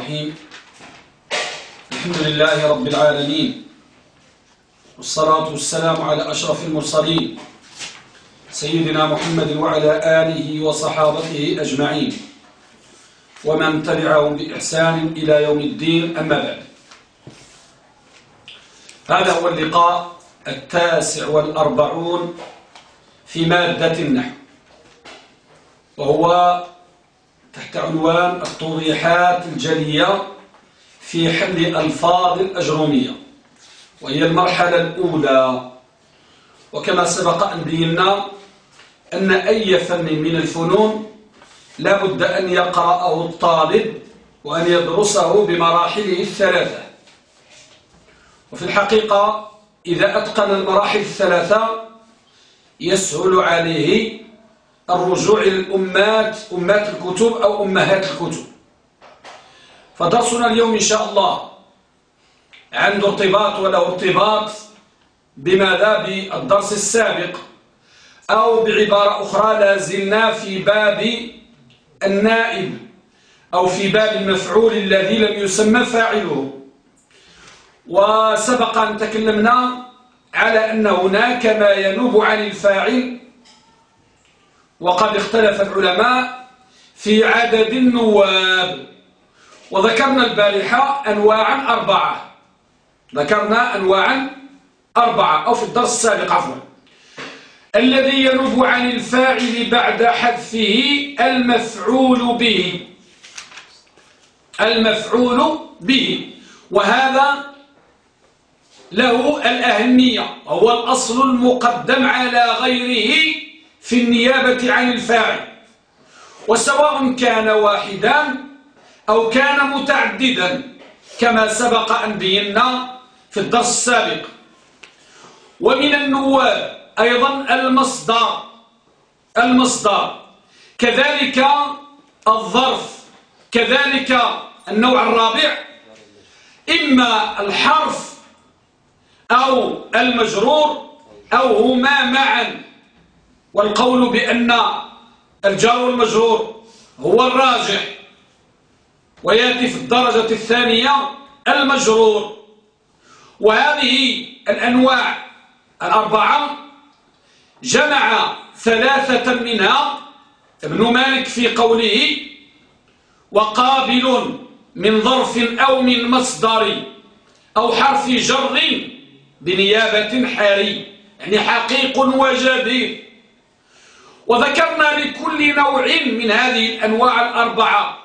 الرحيم. الحمد لله رب العالمين. والصلاة والسلام على أشرف المرسلين. سيدنا محمد وعلى آله وصحابته أجمعين. ومن تبعهم بإحسان إلى يوم الدين أما بعد. هذا هو اللقاء التاسع والأربعون في مادة النحو وهو تحت عنوان التوضيحات الجلية في حل ألفاظ الأجرومية وهي المرحلة الأولى. وكما سبق أن بينا أن أي فن من الفنون لا بد أن يقرأه الطالب وأن يدرسه بمراحله الثلاثة. وفي الحقيقة إذا أتقن المراحل الثلاثة يسهل عليه الرجوع إلى الأمات أمات الكتب أو أمهات الكتب. فدرسنا اليوم إن شاء الله عنده ارتباط وله ارتباط بماذا بالدرس السابق أو بعبارة أخرى لازلنا في باب النائب أو في باب المفعول الذي لم يسمى فاعله. وسبق أن تكلمنا على أن هناك ما ينوب عن الفاعل وقد اختلف العلماء في عدد النواب. وذكرنا البارحة أنواعا أربعة. ذكرنا أنواعا أربعة أو في الدرس السابق عفوا. الذي ينوب عن الفاعل بعد حذفه المفعول به. المفعول به. وهذا له الأهمية هو الأصل المقدم على غيره. في النيابة عن الفاعل وسواء كان واحدا أو كان متعددا كما سبق أن بينا في الدرس السابق. ومن النواب أيضا المصدر المصدر كذلك الظرف كذلك النوع الرابع إما الحرف أو المجرور أو هما معا. والقول بأن الجار والمجرور هو الراجح ويأتي في الدرجة الثانية المجرور. وهذه الأنواع الأربعة جمع ثلاثة منها ابن مالك في قوله وقابل من ظرف أو من مصدر أو حرف جر بنيابة حالي يعني حقيق وجديد وذكرنا لكل نوع من هذه الأنواع الأربعة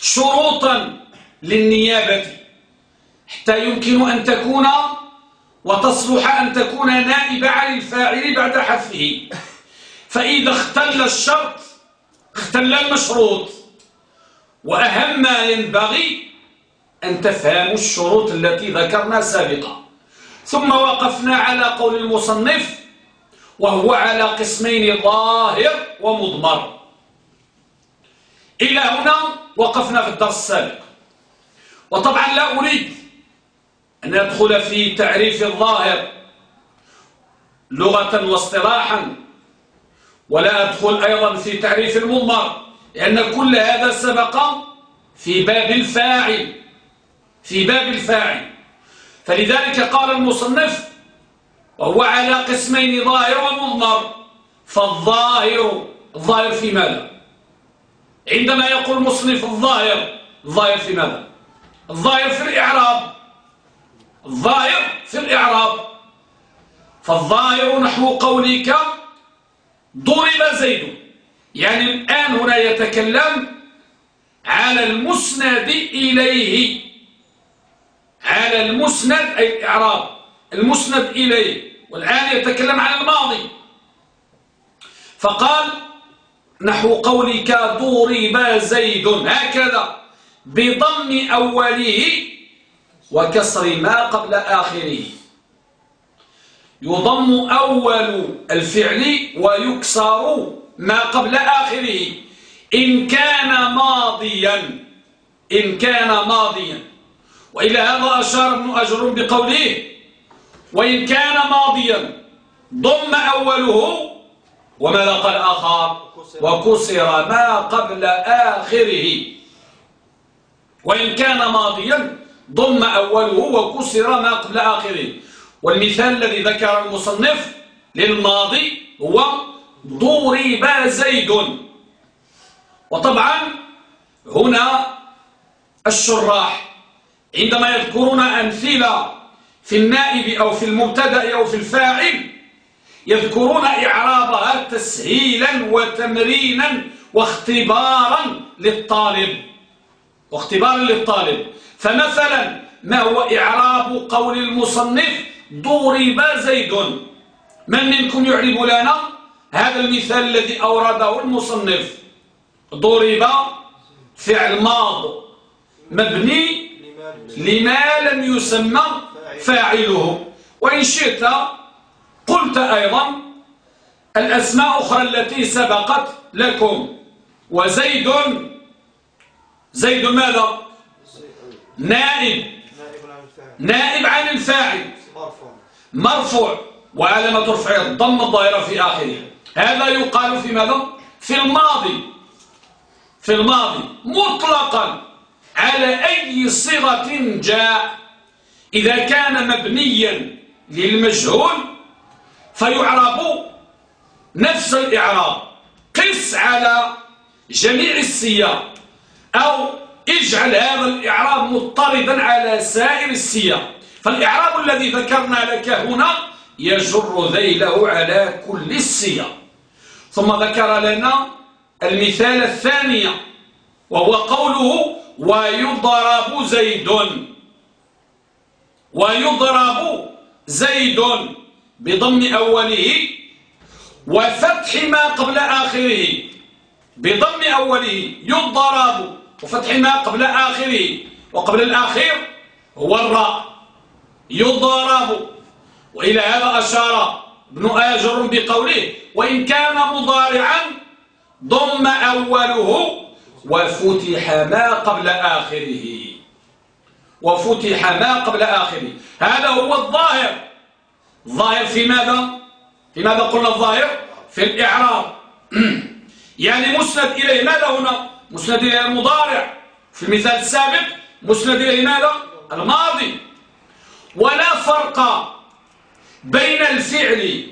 شروطا للنيابة. حتى يمكن أن تكون وتصلح أن تكون نائبة عن الفاعل بعد حذفه. فإذا اختل الشرط اختل المشروط. وأهم ما ينبغي أن تفهموا الشروط التي ذكرنا سابقا. ثم وقفنا على قول المصنف وهو على قسمين ظاهر ومضمر. إلى هنا وقفنا في الدرس السابق. وطبعا لا أريد أن أدخل في تعريف الظاهر لغة واصطلاحا ولا أدخل أيضا في تعريف المضمر لأن كل هذا سبق في باب الفاعل في باب الفاعل. فلذلك قال المصنف وهو على قسمين ظاهر ومضمر فالظاهر الظاهر في ماذا؟ عندما يقول المصنف الظاهر الظاهر في ماذا؟ الظاهر في الإعراب. الظاهر في الإعراب. فالظاهر نحو قولك ضرب زيد. يعني الآن هنا يتكلم على المسند إليه. على المسند أي الإعراب. المسند إليه والآن يتكلم عن الماضي. فقال نحو قولك ضرب زيد هكذا بضم أوله وكسر ما قبل آخره. يضم أول الفعل ويكسر ما قبل آخره. إن كان ماضيا إن كان ماضيا. وإلى هذا أشار ابن أجر بقوله وإن كان ماضيا ضم أوله وماذا قال آخر وكسر ما قبل آخره. وإن كان ماضيا ضم أوله وكسر ما قبل آخره. والمثال الذي ذكر المصنف للماضي هو ضرب زيد. وطبعا هنا الشراح عندما يذكرون أمثلة في النائب أو في المبتدأ أو في الفاعل يذكرون إعرابها تسهيلا وتمرينا واختبارا للطالب. واختبارا للطالب. فمثلا ما هو إعراب قول المصنف ضرب زيد من منكم يعرب لنا؟ هذا المثال الذي أورده المصنف. ضرب فعل ماض. مبني لما لم يسمى فاعله وإن شئت قلت أيضا الأسماء أخرى التي سبقت لكم. وزيد زيد ماذا؟ نائب. نائب عن الفاعل. مرفوع. وعلامة رفعه الضم الظاهرة في آخره. هذا يقال في ماذا؟ في الماضي. في الماضي. مطلقا. على أي صيغة جاء؟ إذا كان مبنيا للمجهول فيعرب نفس الإعراب. قس على جميع السياق أو اجعل هذا الإعراب مضطردا على سائر السياق. فالإعراب الذي ذكرنا لك هنا يجر ذيله على كل السياق. ثم ذكر لنا المثال الثاني وهو قوله ويضرب زيد ويضرب زيد بضم أوله وفتح ما قبل آخره. بضم أوله يضرب وفتح ما قبل آخره. وقبل الآخر هو الراء. يضرب. وإلى هذا أشار ابن آجر بقوله وإن كان مضارعا ضم أوله وفتح ما قبل آخره. وفتح ما قبل آخره. هذا هو الظاهر. الظاهر في ماذا؟ في ماذا قلنا الظاهر؟ في الإعراب. يعني مسند إليه ماذا هنا؟ مسند إليه المضارع. في المثال السابق مسند إليه ماذا؟ الماضي. ولا فرق بين الفعل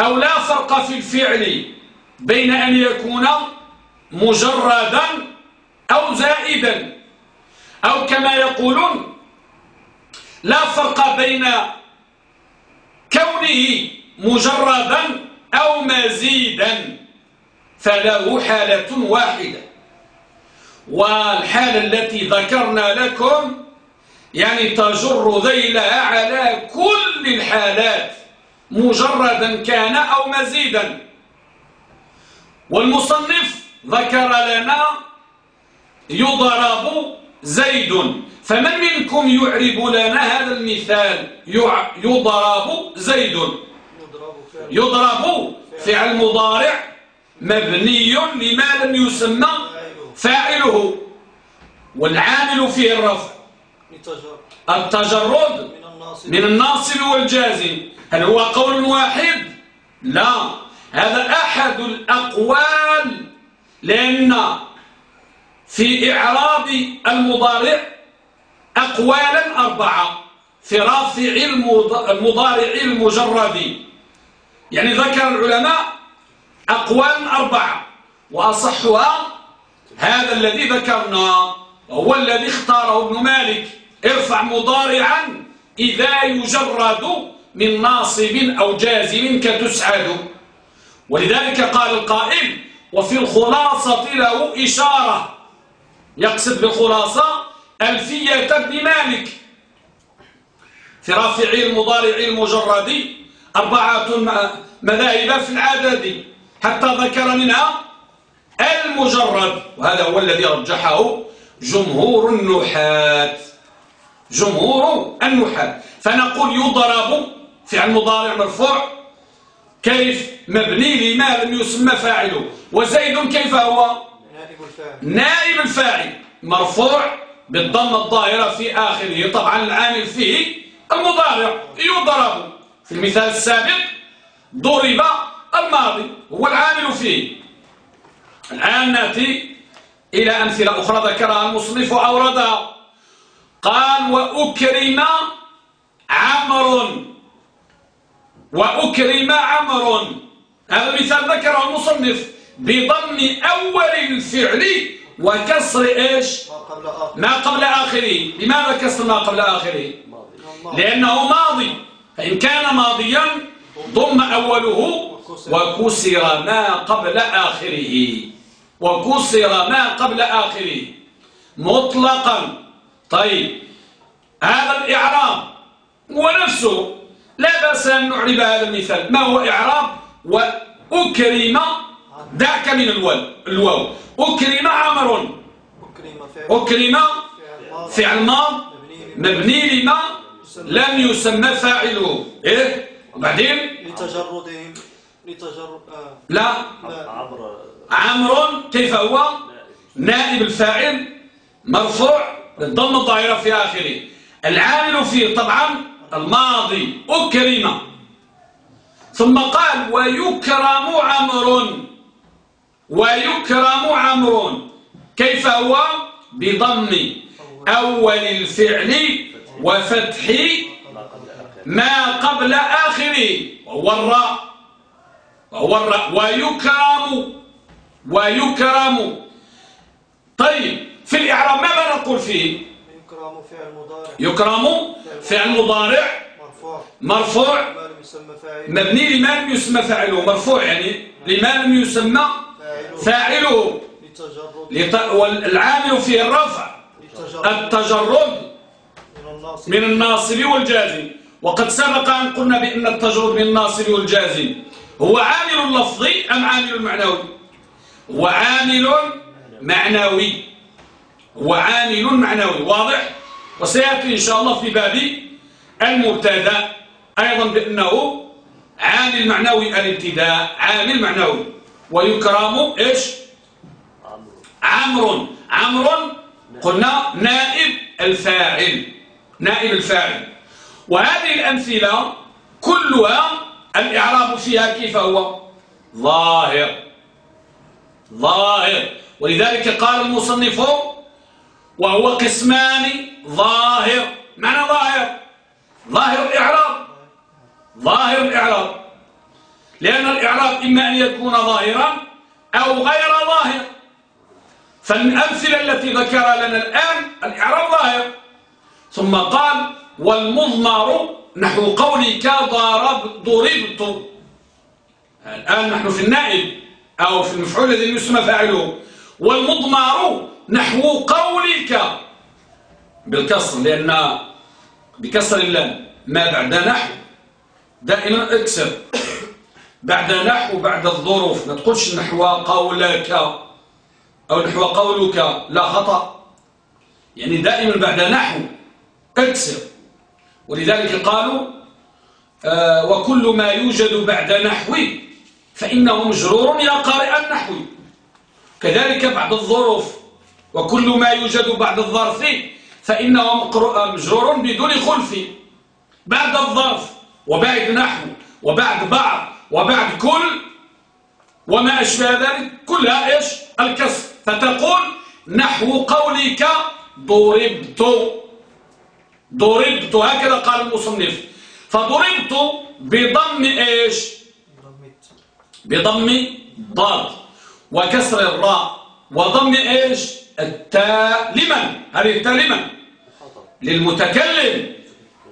أو لا فرق في الفعل بين أن يكون مجردا أو زائدا. أو كما يقولون لا فرق بين كونه مجردا أو مزيدا فله حالة واحدة. والحالة التي ذكرنا لكم يعني تجر ذيلها على كل الحالات مجردا كان أو مزيدا. والمصنف ذكر لنا يضرب زيد. فمن منكم يعرب لنا هذا المثال؟ يضرب زيد. يضرب فعل مضارع مبني لما لم يسمى فاعله. والعامل فيه الرفع. التجرد من الناصب والجازم. هل هو قول واحد؟ لا. هذا أحد الأقوال لأن في إعراب المضارع أقوالا أربعة في رافع المضارع المجرد. يعني ذكر العلماء أقوال أربعة وأصحها هذا الذي ذكرنا وهو الذي اختاره ابن مالك ارفع مضارعا إذا يجرد من ناصب أو جازم كتسعد. ولذلك قال القائل وفي الخلاصة له إشارة. يقصد بالخلاصة ألفية ابن مالك. في رافعي المضارع المجرد أربعة مذاهب في العدد حتى ذكر منها المجرد وهذا هو الذي رجحه جمهور النحاة جمهور النحاة فنقول يضرب فعل مضارع مرفوع كيف مبني لما لم يسمى فاعله وزيد كيف هو؟ نائب الفاعل مرفوع بالضم الظاهرة في آخره. طبعا العامل فيه المضارع يضرب. في المثال السابق ضرب الماضي هو العامل فيه. الآن نأتي إلى أمثلة أخرى ذكرها المصنف أوردها قال وأكرم عمر وأكرم عمر هذا المثال ذكره المصنف. بضم أول الفعل وكسر إيش؟ ما قبل آخره لماذا كسر ما قبل آخره لأنه ماضي. فإن كان ماضيا ضم أوله وكسر ما قبل آخره. وكسر ما قبل آخره. مطلقا. طيب. هذا الإعراب ونفسه. لا بأس أن نعرب هذا المثال. ما هو إعراب؟ وأكرم ذاك من الواو. أكرم عمر أكرم فعل ماض مبني لما؟ لم يسمى فاعله. إيه؟ وبعدين؟ لتجردهم لتجرد آه. لا. عمر. كيف هو؟ نائب الفاعل. مرفوع. بالضم الظاهرة في آخره. العامل فيه طبعا الماضي. أكرم. ثم قال ويكرم عمر. ويكرم عمر كيف هو؟ بضم أول الفعل وفتح ما قبل آخره وهو الراء. وهو الراء. ويكرم. ويكرم. طيب في الإعراب ماذا نقول فيه؟ يكرم فعل مضارع. يكرم فعل مضارع. مرفوع. مرفوع. مبني لما لم يسمى فاعله. مرفوع يعني. لما لم يسمى فاعله والعامل فيه الرفع التجرد من الناصب والجازم. وقد سبق أن قلنا بأن التجرد من الناصب والجازم. هو عامل لفظي أم عامل معنوي؟ هو عامل معنوي. هو عامل معنوي. واضح؟ وسيأتي إن شاء الله في باب المبتدا. أيضا بأنه عامل معنوي الابتداء عامل معنوي. ويكرم إيش؟ عمرو. عمرو قلنا نائب الفاعل. نائب الفاعل. وهذه الأمثلة كلها الإعراب فيها كيف هو؟ ظاهر. ظاهر. ولذلك قال المصنف وهو قسمان ظاهر. معنى ظاهر. ظاهر الإعراب. ظاهر الإعراب. لأن الإعراب إما أن يكون ظاهرا أو غير ظاهر. فالأمثلة التي ذكر لنا الآن الإعراب ظاهر. ثم قال والمضمر نحو قولك ضرب ضربت. الآن نحن في النائب أو في المفعول الذي يسمى فاعله. والمضمر نحو قولك. بالكسر لأن بكسر اللام ما بعد نحو. دائما اكسر. بعد نحو بعد الظروف. ما تقولش نحو قولك أو نحو قولك لا خطأ. يعني دائما بعد نحو اكسر. ولذلك قالوا آه وكل ما يوجد بعد نحو فإنه مجرور يا قارئ النحو. كذلك بعد الظروف. وكل ما يوجد بعد الظرف فإنه مجرور بدون خلف. بعد الظرف وبعد نحو وبعد بعض. وبعد كل وما أشبه ذلك كلها إيش؟ الكسر فتقول نحو قولك ضربت. ضربت. هكذا قال المصنف. فضربت بضم إيش؟ بضم ضاد. وكسر الراء. وضم إيش؟ التاء لمن؟ هذه التاء لمن؟ للمتكلم.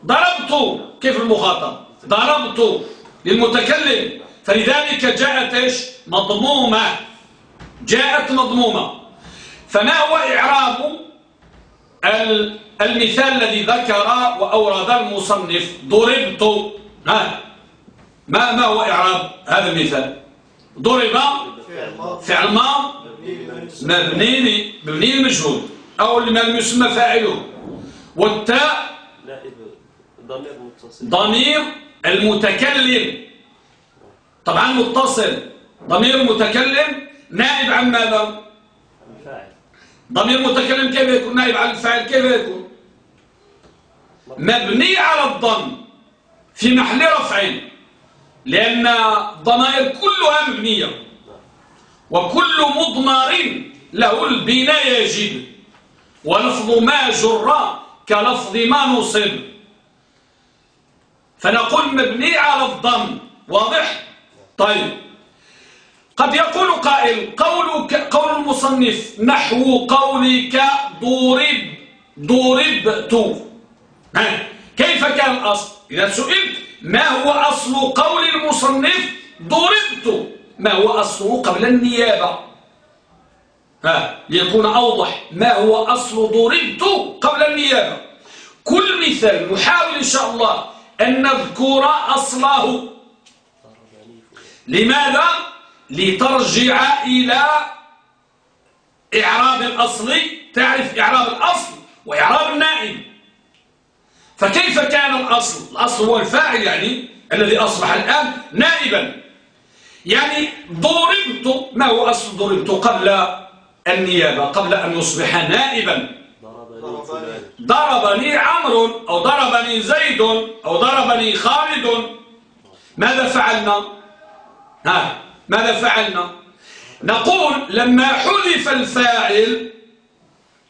ضربت. كيف المخاطب؟ ضربت. للمتكلم. فلذلك جاءت إيش؟ مضمومة. جاءت مضمومة. فما هو إعراب المثال الذي ذكر وأورد المصنف؟ ضربت. ها. ما ما هو إعراب هذا المثال؟ ضرب فعل ما؟ مبني مبني المجهول أو لما يسمى فاعله. والتاء؟ ضمير المتكلم. طبعا متصل. ضمير المتكلم نائب عن ماذا؟ ضمير المتكلم كيف يكون؟ نائب عن الفاعل كيف يكون؟ مبني على الضم في محل رفع لأن الضمائر كلها مبنية وكل مضمر له البناء يجب ولفظ ما جر كلفظ ما نصب. فنقول مبني على الضم واضح؟ طيب. قد يقول قائل قولك قول المصنف نحو قولك ضرب ضربت. كيف كان الأصل؟ إذا سئلت ما هو أصل قول المصنف ضربت؟ ما هو أصله قبل النيابة؟ ها ليكون أوضح. ما هو أصل ضربت قبل النيابة؟ كل مثال نحاول إن شاء الله أن نذكر أصله. لماذا؟ لترجع إلى إعراب الأصل. تعرف إعراب الأصل وإعراب النائب. فكيف كان الأصل؟ الأصل هو الفاعل يعني الذي أصبح الآن نائبا. يعني ضربت ما هو أصل ضربت؟ قبل النيابة قبل أن يصبح نائبا. ضربني عمرو أو ضربني زيد أو ضربني خالد. ماذا فعلنا؟ ها ماذا فعلنا؟ نقول لما حذف الفاعل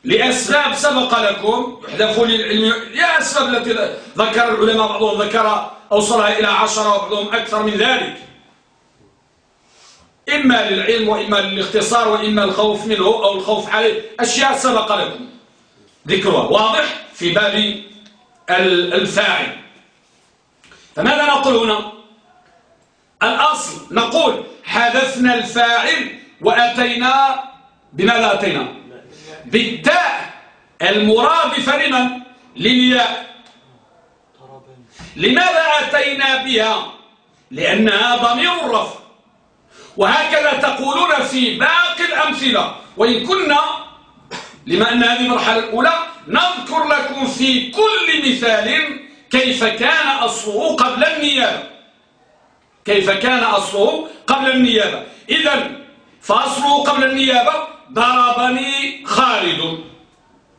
لأسباب سبق لكم يحذف للعلم يا أسباب التي ذكر العلماء بعضهم ذكر أوصلها إلى عشرة وبعضهم أكثر من ذلك. إما للعلم وإما للاختصار وإما الخوف منه أو الخوف عليه. أشياء سبق لكم. ذكرها واضح في باب الفاعل. فماذا نقول هنا؟ الأصل نقول حذفنا الفاعل وأتينا بماذا أتينا؟ بالتاء. المرادفة لمن للياء. لماذا أتينا بها؟ لأنها ضمير الرفع. وهكذا تقولون في باقي الأمثلة. وإن كنا لما أن هذه المرحلة الأولى نذكر لكم في كل مثال كيف كان أصله قبل النيابة. كيف كان أصله قبل النيابة. إذا فأصله قبل النيابة ضربني خالد.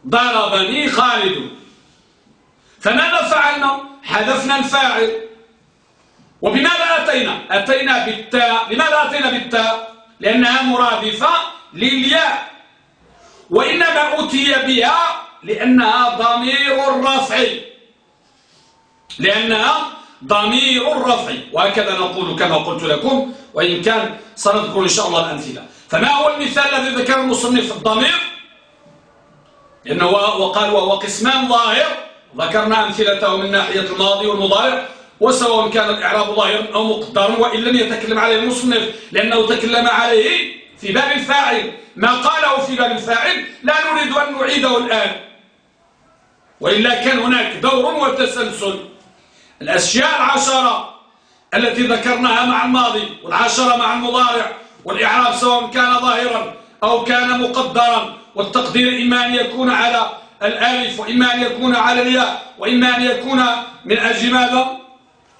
ضربني خالد. فماذا فعلنا؟ حذفنا الفاعل. وبماذا أتينا؟ أتينا بالتاء. لماذا أتينا بالتاء؟ لأنها مرادفة للياء. وإنما أتي بها لأنها ضمير الرفع. لأنها ضمير الرفع. وهكذا نقول كما قلت لكم وإن كان سنذكر إن شاء الله الأمثلة. فما هو المثال الذي ذكر المصنف الضمير؟ لأنه وقال وهو قسمان ظاهر. ذكرنا أمثلته من ناحية الماضي والمضارع. وسواء كان الإعراب ظاهرا أو مقدرا وإن لم يتكلم عليه المصنف لأنه تكلم عليه في باب الفاعل. ما قاله في باب الفاعل لا نريد أن نعيده الآن. وإلا كان هناك دور وتسلسل. الأشياء العشرة التي ذكرناها مع الماضي والعشرة مع المضارع والإعراب سواء كان ظاهرا أو كان مقدرا والتقدير إما أن يكون على الآلف وإما أن يكون على الياء وإما أن يكون من أجل ماذا؟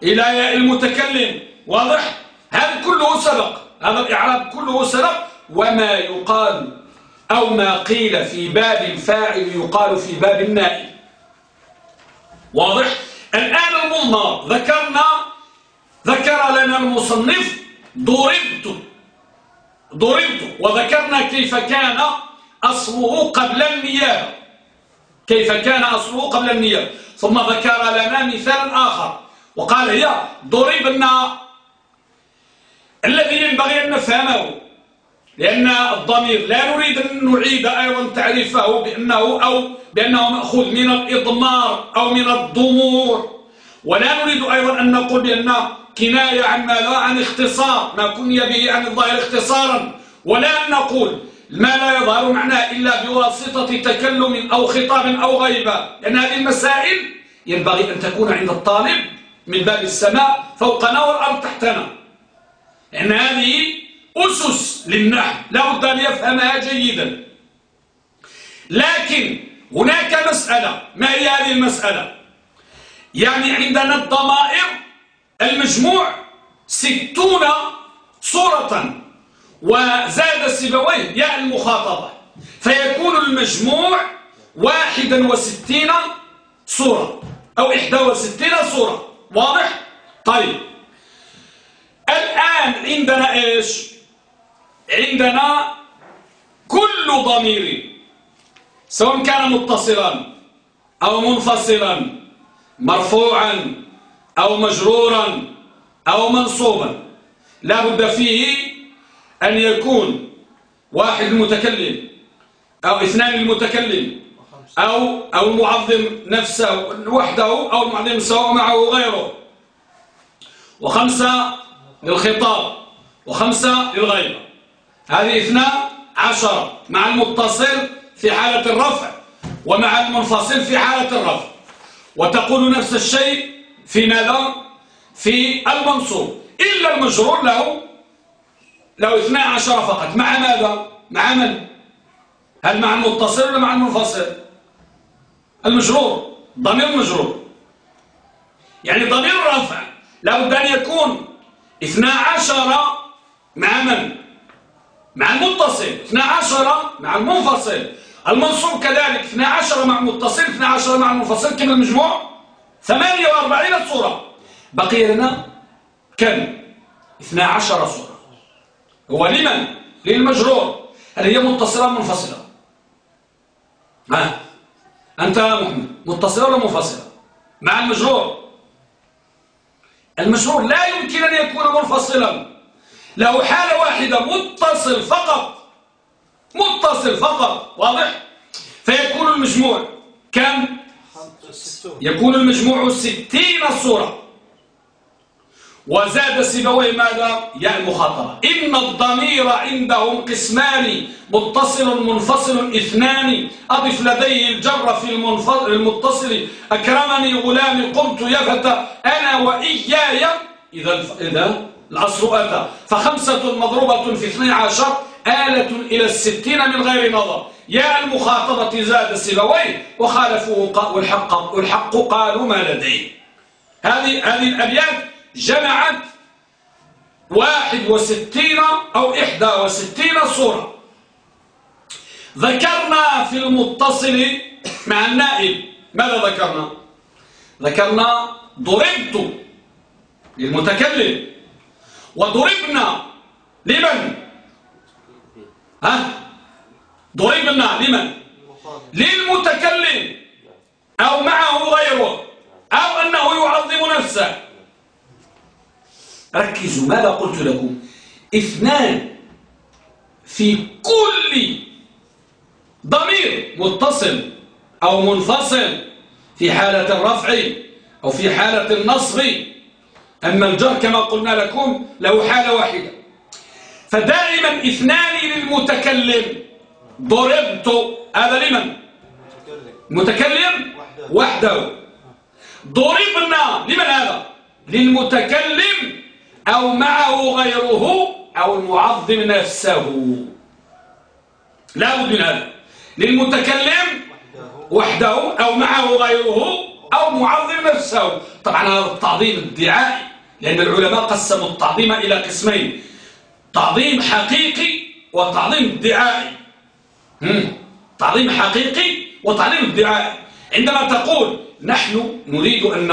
إلى ياء المتكلم. واضح؟ هذا كله سبق. هذا الإعراب كله سبق وما يقال أو ما قيل في باب الفاعل يقال في باب النائب واضح؟ الآن المضمر ذكرنا ذكر لنا المصنف ضربت ضربت وذكرنا كيف كان أصله قبل النيابة. كيف كان أصله قبل النيابة؟ ثم ذكر لنا مثالا آخر وقال هي ضربنا الذي ينبغي أن نفهمه لأن الضمير لا نريد أن نعيد أيضا تعريفه بأنه أو بأنه مأخوذ من الإضمار أو من الضمور. ولا نريد أيضا أن نقول بأن كناية عن ماذا؟ عن اختصار. ما كني به عن الظاهر اختصارا. ولا أن نقول ما لا يظهر معناه إلا بواسطة تكلم أو خطاب أو غيبة. لأن هذه المسائل ينبغي أن تكون عند الطالب من باب السماء فوقنا والأرض تحتنا. لأن هذه أسس للنحو. لا بد أن يفهمها جيدا. لكن هناك مسألة. ما هي هذه المسألة؟ يعني عندنا الضمائر المجموع ستون صورة وزاد سبويه ياء المخاطبة. فيكون المجموع واحدا وستين صورة أو إحدى وستين صورة. واضح؟ طيب. الآن عندنا إيش؟ عندنا كل ضمير سواء كان متصلا أو منفصلا مرفوعا أو مجرورا أو منصوبا لا بد فيه أن يكون واحد المتكلم أو اثنان المتكلم أو أو المعظم نفسه وحده أو المعظم سواء معه غيره وخمسة للخطاب وخمسة للغيبة هذه اثنى عشر مع المتصل في حالة الرفع ومع المنفصل في حالة الرفع وتقول نفس الشيء في ماذا؟ في المنصوب إلا المجرور له له اثنى عشر فقط مع ماذا؟ مع من؟ هل مع المتصل ولا مع المنفصل؟ المجرور ضمير مجرور يعني ضمير الرفع لابد أن يكون اثنى عشر مع من؟ مع المتصل. 12 مع المنفصل. المنصوب كذلك 12 مع المتصل 12 مع المنفصل. كم المجموع؟ 48 صورة. بقي لنا كم؟ 12 صورة. هو لمن؟ للمجرور. هل هي متصلة منفصلة؟ ها؟ أنت محمد متصلة ولا منفصلة؟ مع المجرور. المجرور لا يمكن أن يكون منفصلا. له حالة واحدة متصل فقط. متصل فقط واضح؟ فيكون المجموع كم؟ يكون المجموع ستين صورة وزاد سيبويه ماذا؟ يا المخاطرة. إن الضمير عندهم قسمان متصل منفصل اثنان. أضف لديه الجر في المتصل. أكرمني غلامي قمت يفتى أنا وإياي. إذا إذا العصر أتى. فخمسة مضروبة في اثني عشر آلة إلى الستين من غير نظر. يا المخاطبة زاد سبويه وخالفوه والحق, والحق قالوا ما لديه. هذه هذه الأبيات جمعت واحد وستين أو إحدى وستين صورة. ذكرنا في المتصل مع النائب. ماذا ذكرنا؟ ذكرنا ضربت للمتكلم. وضربنا لمن؟ ها؟ ضربنا لمن؟ للمتكلم. أو معه غيره. أو أنه يعظم نفسه. ركزوا ماذا قلت لكم؟ إثنان في كل ضمير متصل أو منفصل في حالة الرفع أو في حالة النصب. أما الجر كما قلنا لكم له حالة واحدة. فدائما اثنان للمتكلم. ضربت. هذا لمن؟ متكلم؟ وحده. ضربنا. لمن هذا؟ للمتكلم. أو معه غيره أو المعظم نفسه. لا بد من هذا. للمتكلم وحده أو معه غيره أو معظم نفسه. طبعا هذا التعظيم الدعائي لأن العلماء قسموا التعظيم إلى قسمين تعظيم حقيقي وتعظيم ادعائي تعظيم حقيقي وتعظيم ادعائي عندما تقول نحن نريد أن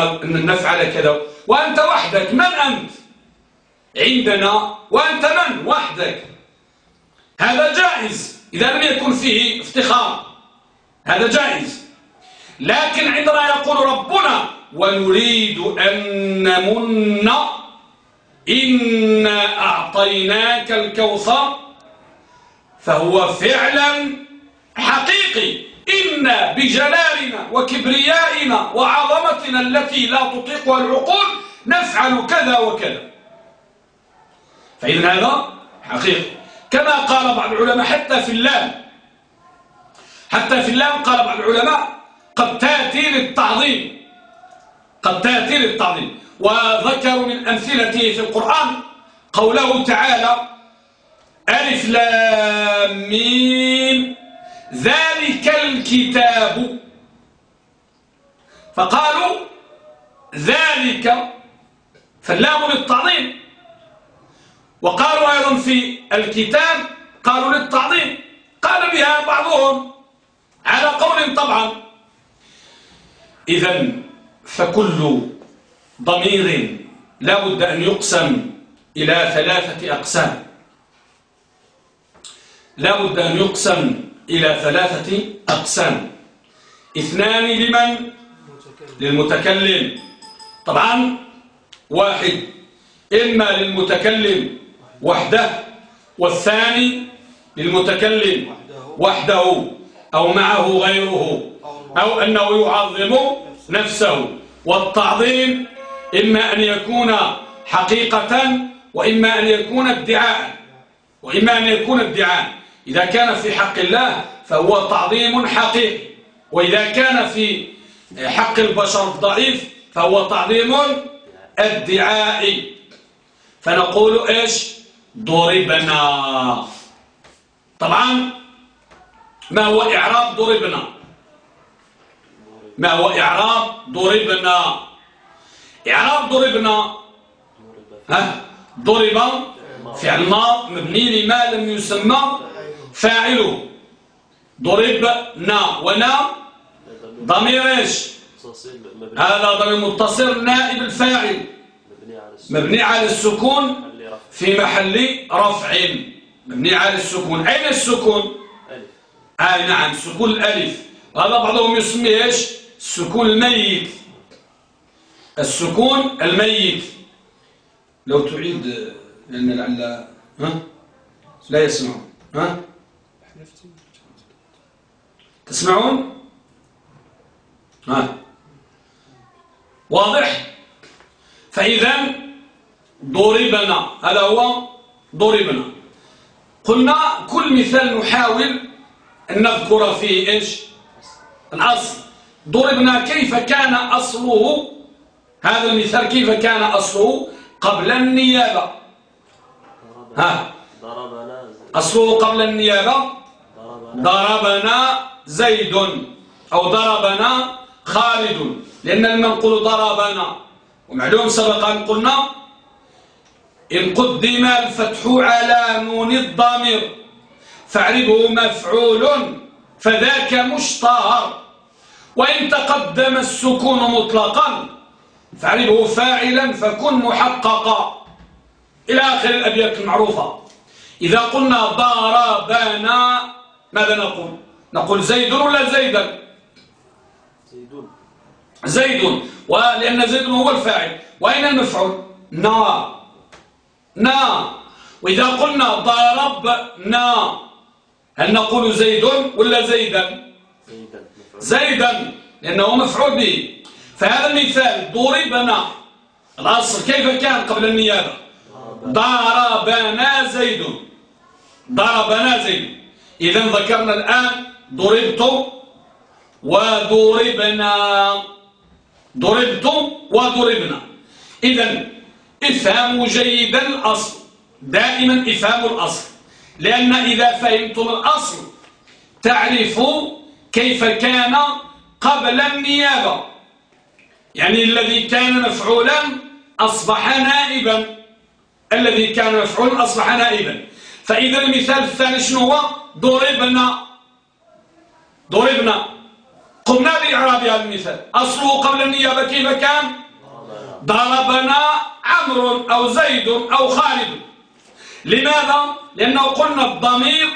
نفعل كذا وأنت وحدك من أنت؟ عندنا وأنت من؟ وحدك. هذا جائز. إذا لم يكن فيه افتخار. هذا جائز. لكن عندما يقول ربنا ونريد أن نمن إنا أعطيناك الكوثر فهو فعلا حقيقي. إنا بجلالنا وكبريائنا وعظمتنا التي لا تطيقها العقول نفعل كذا وكذا. فإذا هذا حقيقي. كما قال بعض العلماء حتى في اللام. حتى في اللام قال بعض العلماء قد تأتي للتعظيم. قد تأتي للتعظيم. وذكروا من أمثلته في القرآن قوله تعالى ألف لام ميم. ذلك الكتاب. فقالوا ذلك فاللام للتعظيم. وقالوا أيضا في الكتاب قالوا للتعظيم. قال بها بعضهم على قول طبعا إذا فكل ضمير لا بد أن يقسم إلى ثلاثة أقسام. لا بد أن يقسم إلى ثلاثة أقسام. اثنان لمن؟ للمتكلم. طبعا واحد. إما للمتكلم وحده والثاني للمتكلم وحده أو معه غيره أو أنه يعظم نفسه. والتعظيم إما أن يكون حقيقة وإما أن يكون ادعاء وإما أن يكون ادعاء. إذا كان في حق الله فهو تعظيم حقيقي وإذا كان في حق البشر الضعيف فهو تعظيم ادعائي فنقول إيش؟ ضربنا طبعا ما هو إعراب ضربنا ما هو إعراب ضربنا إعراب ضربنا ها؟ ضرب فعل ماض مبني لما لم يسمى فاعله. ضربنا ونا؟ ضمير إيش؟ هذا ضمير متصل نائب الفاعل. مبني على السكون. في محل رفع. مبني على السكون. أين السكون؟ آه نعم سكون الألف. هذا بعضهم يسميه إيش؟ السكون الميت. السكون الميت. لو تعيد لأن لعل ها؟ لا يسمع ها؟ تسمعون؟ ها؟ واضح؟ فإذا ضربنا هذا هو ضربنا قلنا كل مثال نحاول أن نذكر فيه إيش؟ الأصل. ضربنا كيف كان أصله؟ هذا المثال كيف كان أصله؟ قبل النيابة. ها؟ أصله قبل النيابة؟ ضربنا زيد أو ضربنا خالد. لأن المنقول ضربنا. ومعلوم سبق أن قلنا إن قدم الفتح على نون الضمير فاعربه مفعول فذاك مشتهر. وإن تقدم السكون مطلقا فاعربه فاعلا فكن محققا. إلى آخر الأبيات المعروفة. إذا قلنا ضربنا ماذا نقول؟ نقول زيد ولا زيدا؟ زيد. زيد ولأن زيد هو الفاعل. وأين المفعول؟ نا نا. وإذا قلنا ضربنا هل نقول زيد ولا زيدا؟ زيدا لأنه مفعول به. فهذا المثال ضربنا. الأصل كيف كان قبل النيابة ضربنا. زيد. ضربنا زيد. إذا ذكرنا الآن ضربت وضربنا. ضربت وضربنا. إذا افهموا جيدا الأصل دائما افهموا الأصل. لأن إذا فهمتم الأصل تعرفوا كيف كان قبل النيابة. يعني الذي كان مفعولا أصبح نائبا. الذي كان مفعولا أصبح نائبا. فإذا المثال الثاني شنو هو؟ ضربنا. ضربنا. قمنا بإعراب هذا المثال. أصله قبل النيابة كيف كان؟ ضربنا عمرو أو زيد أو خالد. لماذا؟ لأنه قلنا الضمير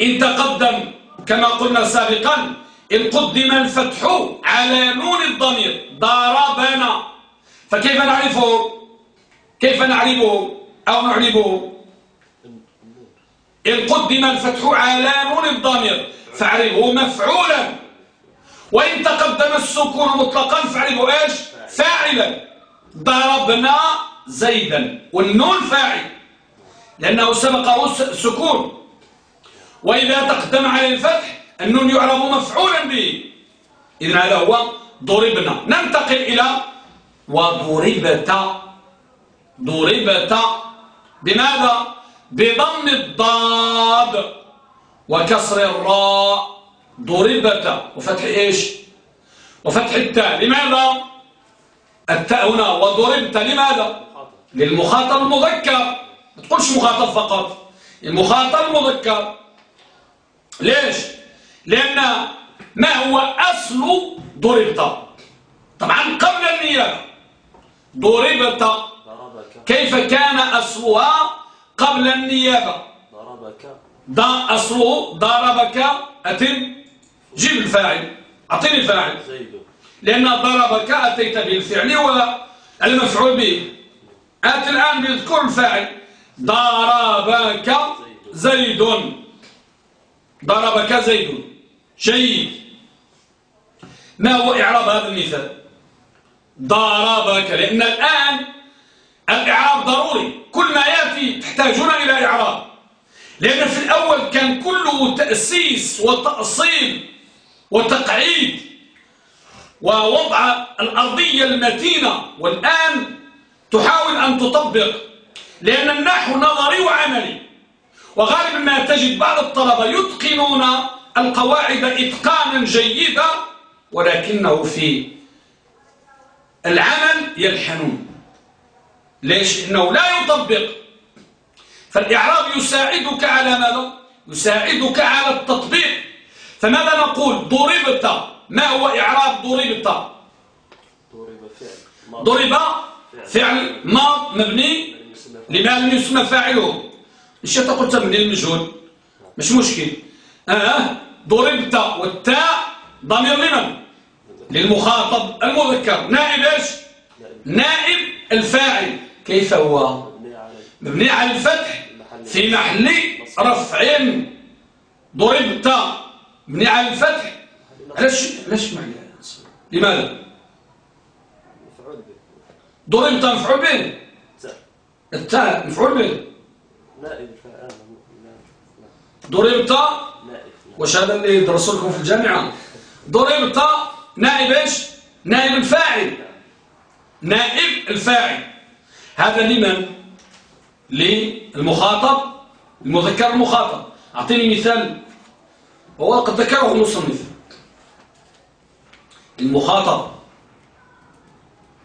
إن تقدم كما قلنا سابقا. إن قدم الفتح على نون الضمير ضربنا. فكيف نعرفه؟ كيف نعرفه أو نعرفه إن قدم الفتح على نون الضمير فاعرفه مفعولا. وإن تقدم السكون مطلقا فاعرفه إيش؟ فاعلا ضربنا زيدا والنون فاعل لأنه سبقه سكون. وإذا تقدم على الفتح النون يعرب مفعولا به. إذن هذا هو ضربنا. ننتقل إلى وضربت ضربت بماذا؟ بضم الضاد وكسر الراء. ضربت. وفتح إيش؟ وفتح التاء. لماذا؟ التاء هنا وضربت لماذا؟ للمخاطب المذكر. ما تقولش مخاطب فقط. المخاطب المذكر. ليش؟ لأن ما هو أصل ضربت. طبعا قبل النيابة ضربت. كيف كان أصلها قبل النيابة؟ ضربك. دا أصله ضربك. أتم جيب الفاعل. أعطيني الفاعل. لأن ضربك أتيت بالفعل والمفعول به أتي الآن بذكر الفاعل ضربك زيد. ضربك زيد. جيد. ما هو إعراب هذا المثال؟ ضربك. لأن الآن الإعراب ضروري. كل ما يأتي تحتاجون إلى إعراب. لأن في الأول كان كله تأسيس وتأصيل وتقعيد. ووضع الأرضية المتينة والآن تحاول أن تطبق لأن النحو نظري وعملي. وغالبا ما تجد بعض الطلبة يتقنون القواعد إتقانا جيدا ولكنه في العمل يلحنون. ليش؟ إنه لا يطبق. فالإعراب يساعدك على ماذا؟ يساعدك على التطبيق. فماذا نقول؟ ضربت ما هو إعراب ضربت ضرب فعل. ما مبني لما لم يسمى فاعله. إيش قلت مبني المجهول؟ مش مشكل. آه ضربت والتاء ضمير لمن؟ للمخاطب المذكر. نائب إيش؟ نائب الفاعل. كيف هو؟ مبني على الفتح. في محل رفع. ضربت مبني على الفتح. علاش علاش معنى لماذا؟ ضربت مفعول به التاء مفعول به نائب ضربت واش هذا اللي يدرسوا لكم في الجامعة. ضربت نائب إيش؟ نائب الفاعل. نائب الفاعل. هذا لمن؟ للمخاطب المذكر المخاطب. أعطيني مثال. وهو قد ذكره المصنف المخاطب.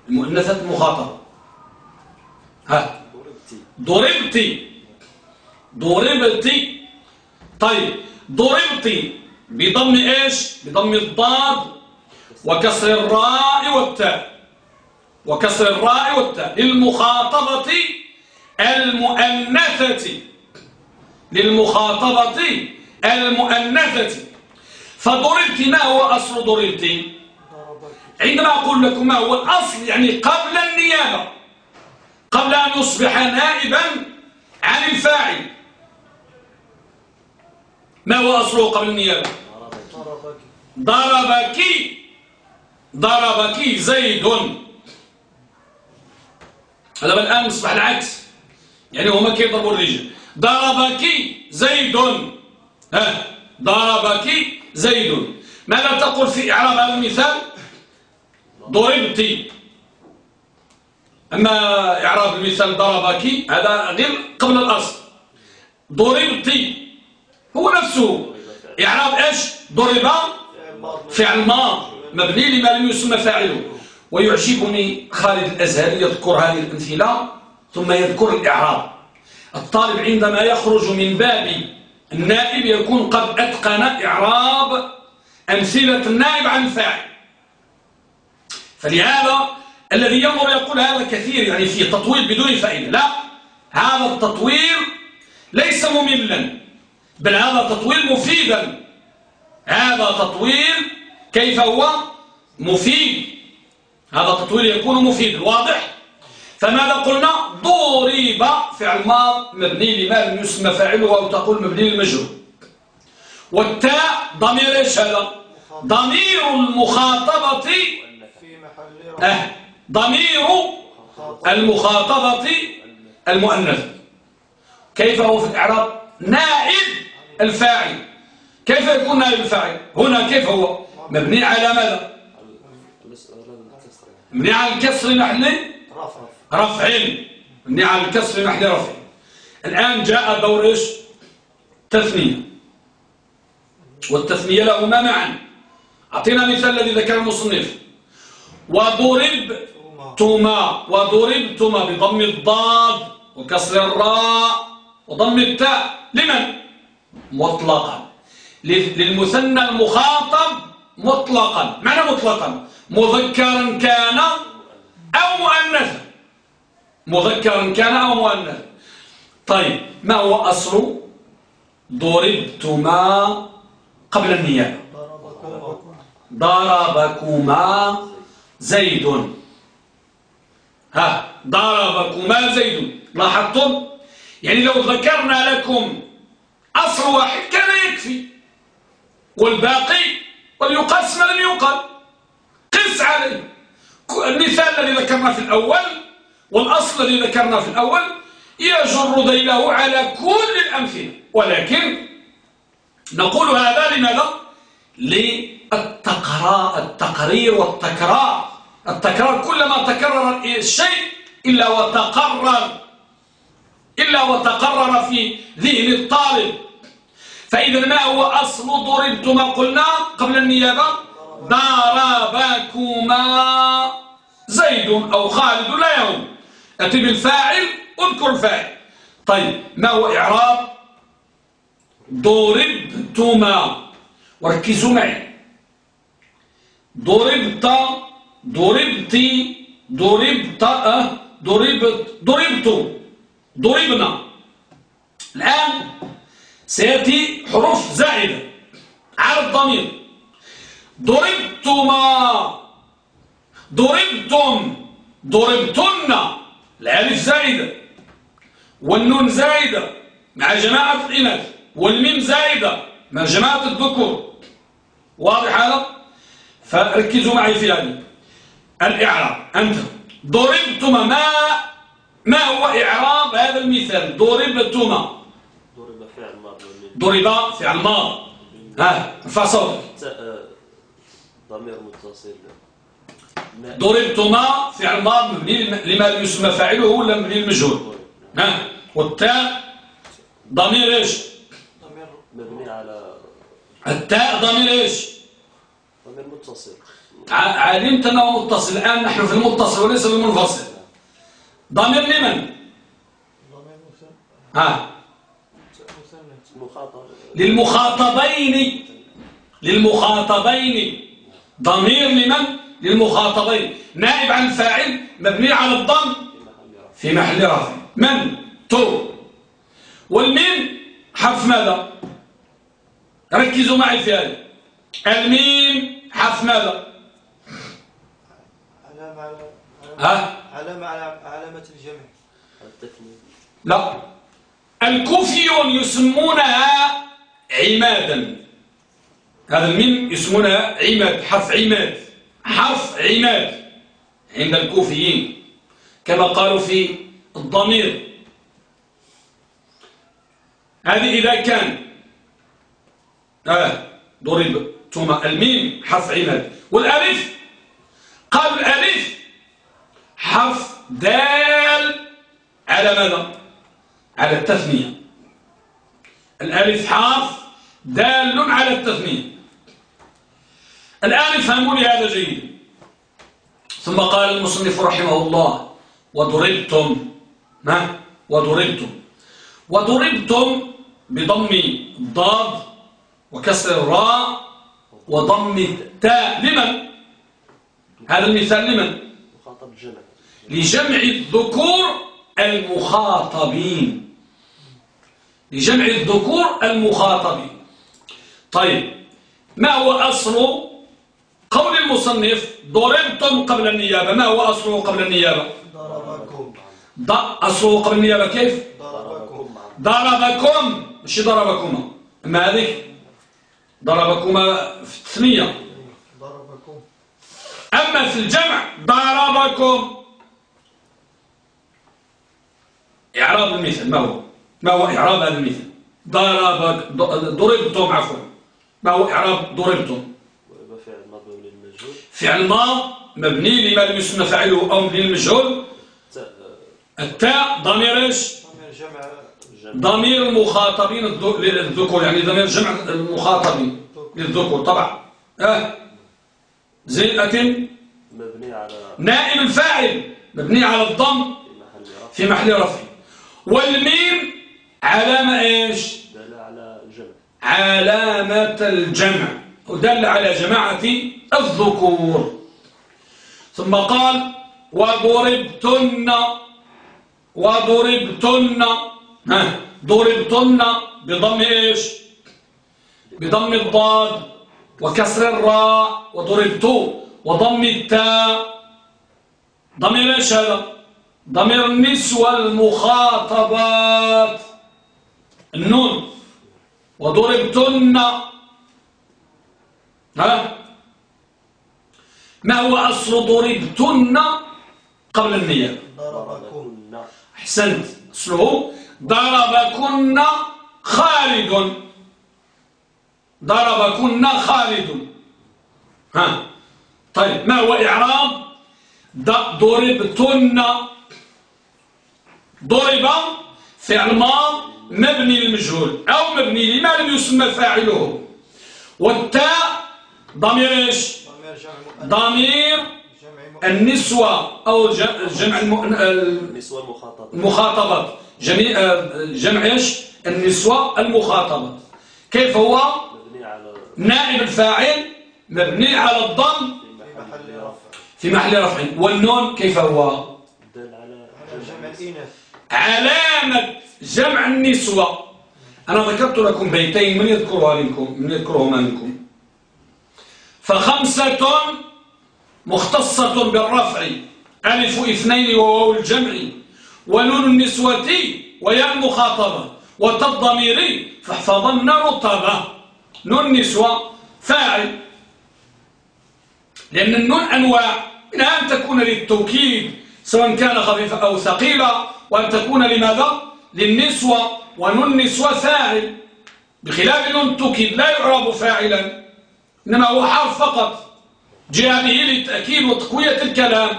المؤنثة المخاطب ها. ضربتي ضربتي طيب ضربتي بضم إيش؟ بضم الضاد. وكسر الراء والتاء. وكسر الراء والتاء. للمخاطبة المؤنثة. للمخاطبة المؤنثة. فضربت ما هو أصل ضربت عندما أقول لكم ما هو الأصل يعني قبل النيابة قبل أن يصبح نائبا عن الفاعل ما هو أصله قبل النيابة؟ ضربك ضربك زيد. هذا الآن مصبح العكس يعني هما كيضربوا الرجل. ضربك زيد. ها ضربك زيد. ماذا تقول في إعراب هذا المثال؟ ضربت أما إعراب المثال ضربك هذا غير قبل الأصل. ضربت هو نفسه. إعراب إيش؟ ضرب فعل ما مبني لما لم يسمى فاعله. ويعجبني خالد الأزهري يذكر هذه الأمثلة ثم يذكر الإعراب. الطالب عندما يخرج من باب النائب يكون قد أتقن إعراب أمثلة النائب عن الفاعل فلهذا الذي ينظر يقول هذا كثير يعني فيه تطويل بدون فائدة لا هذا التطويل ليس مملا بل هذا تطويل مفيدا. هذا تطويل كيف هو؟ مفيد. هذا تطويل يكون مفيدا واضح؟ فماذا قلنا؟ ضرب فعل ماض مبني لما لم يسمى فاعله أو تقول مبني للمجهول والتاء ضمير إيش هذا؟ ضمير المخاطبة أه. ضمير المخاطبة المؤنث. كيف هو في الإعراب؟ نائب الفاعل. كيف يكون نائب الفاعل؟ هنا كيف هو؟ مبني على ماذا؟ مبني على الكسر محل رفع. مبني على الكسر محل رفع. الآن جاء دور إيش؟ تثنية. والتثنية لهما معا. أعطينا مثال الذي ذكر المصنف. وضربتما وضربتما بضم الضاد وكسر الراء وضم التاء. لمن؟ مطلقا. للمثنى المخاطب مطلقا. معنى مطلقا؟ مذكرا كان أو مؤنثا مذكرا كان أو مؤنثا طيب ما هو أصل ضربتما قبل النيابة ضربكما. زيد ها ضربكما زيد لاحظتم؟ يعني لو ذكرنا لكم أصل واحد كان يكفي. والباقي وليقاس ما لم يقال قس عليه. المثال الذي ذكرنا في الأول والأصل الذي ذكرنا في الأول يجر ذيله على كل الأمثلة. ولكن نقول هذا لماذا؟ للتقرير والتكرار. التكرار كلما تكرر الشيء إلا وتقرر إلا وتقرر في ذهن الطالب. فإذا ما هو أصل ضربت ما قلنا قبل النيابة ضربكما زيد أو خالد لا يهم أتي بالفاعل؟ اذكر الفاعل. طيب ما هو إعراب؟ ضربتما. وركزوا معي. ضربت ضربتي ضربت أه ضربت ضربت ضربنا. الآن سيأتي حروف زائدة. على الضمير ضربتما. ضربتم. ضربتن. الالف زائدة والنون زائدة مع جماعة الإناث والميم زائدة مع جماعة الذكور. واضح هذا؟ فركزوا معي في هذه. الإعراب أنت ضربتما ما ما هو إعراب هذا المثال؟ ضربتما. ضرب فعل ماضي. ضرب فعل ماض ها ارفع صوتك ضمير متصل. ضربتما فعل ماض مبني لما لم يسمى فاعله ولا مبني للمجهول؟ ها والتاء ضمير إيش؟ مبني على التاء ضمير إيش؟ ضمير متصل. علمت أنه متصل. الآن نحن في المتصل وليس في المنفصل ضمير لمن ها. مخاطب. للمخاطبين. للمخاطبين. ضمير لمن؟ للمخاطبين. نائب عن الفاعل مبني على الضم في محل رفع. من؟ تو. والميم حرف ماذا؟ ركزوا معي في هذا. الميم حرف ماذا؟ علامة على ها؟ علامة على علامة الجمع. التثنية لا. الكوفيون يسمونها عمادا. هذا الميم يسمونها عماد حرف عماد. حرف عماد عند الكوفيين. كما قالوا في الضمير. هذه إذا كان آه ضرب ثم الميم حرف عماد. والألف قال الألف حرف دال على ماذا؟ على التثنية. الألف حرف دال على التثنية. الآن افهموا لي هذا جيد. ثم قال المصنف رحمه الله وضربتم ما وضربتم وضربتم بضم الضاد وكسر الراء وضم التاء لمن؟ هذا المثال لمن؟ لجمع الذكور المخاطبين. لجمع الذكور المخاطبين. طيب ما هو أصل قول المصنف ضربتم قبل النيابة ما هو أصله قبل النيابة؟ ضربكم. أصله قبل النيابة كيف؟ ضربكم. ضربكم. مش ضربكما أما هذه؟ ضربكما في التثنية ضربكم أما في الجمع ضربكم. إعراب المثل ما هو؟ ما هو إعراب هذا المثل؟ ضربك ضربتم عفوا. ما هو إعراب ضربتم؟ فعل ما مبني لما لم يسمى فاعله أو مبني للمجهول. تاء. التاء ضمير إيش؟ ضمير جمع. ضمير المخاطبين للذكور يعني ضمير جمع المخاطبين للذكور طبعا. آه أتم مبني على نائب الفاعل مبني على الضم في محل رفع في محل رفع والميم علامة إيش؟ دل على الجمع. علامة الجمع. ودل على جماعة الذكور. ثم قال وضربتن وضربتن ها ضربتن بضم إيش؟ بضم الضاد وكسر الراء وضربت وضم التاء. ضمير إيش هذا؟ ضمير النسوة المخاطبات النون وضربتن ها؟ ما هو أصل ضربتن قبل النية؟ ضربكم أحسنت. أصله ضربكن خالد. ضربكن خالد. ها. طيب ما هو إعراب؟ ضربتن. ضرب فعل ماض مبني للمجهول أو مبني لما لم يسمى فاعله. والتاء ضمير إيش؟ ضمير النسوة أو جمع النسوة المخاطبات جميع جمع إيش؟ النسوة المخاطبة. كيف هو؟ نائب الفاعل مبني على الضم في محل رفع والنون كيف هو؟ علامة جمع النسوة. أنا ذكرت لكم بيتين من يذكرها منكم؟ من يذكرهما منكم. فخمسة مختصة بالرفع. ألف اثنين وواو الجمع. ونون النسوة ويا المخاطبة وتضمير فاحفظن رطبة. نون النسوة فاعل. لأن النون أنواع. منها أن تكون للتوكيد سواء كان خفيفا أو ثقيلا وأن تكون لماذا؟ للنسوة. ونون النسوة فاعل. بخلاف نون التوكيد لا يعرب فاعلا إنما هو حرف فقط. جاء به للتأكيد وتقوية الكلام.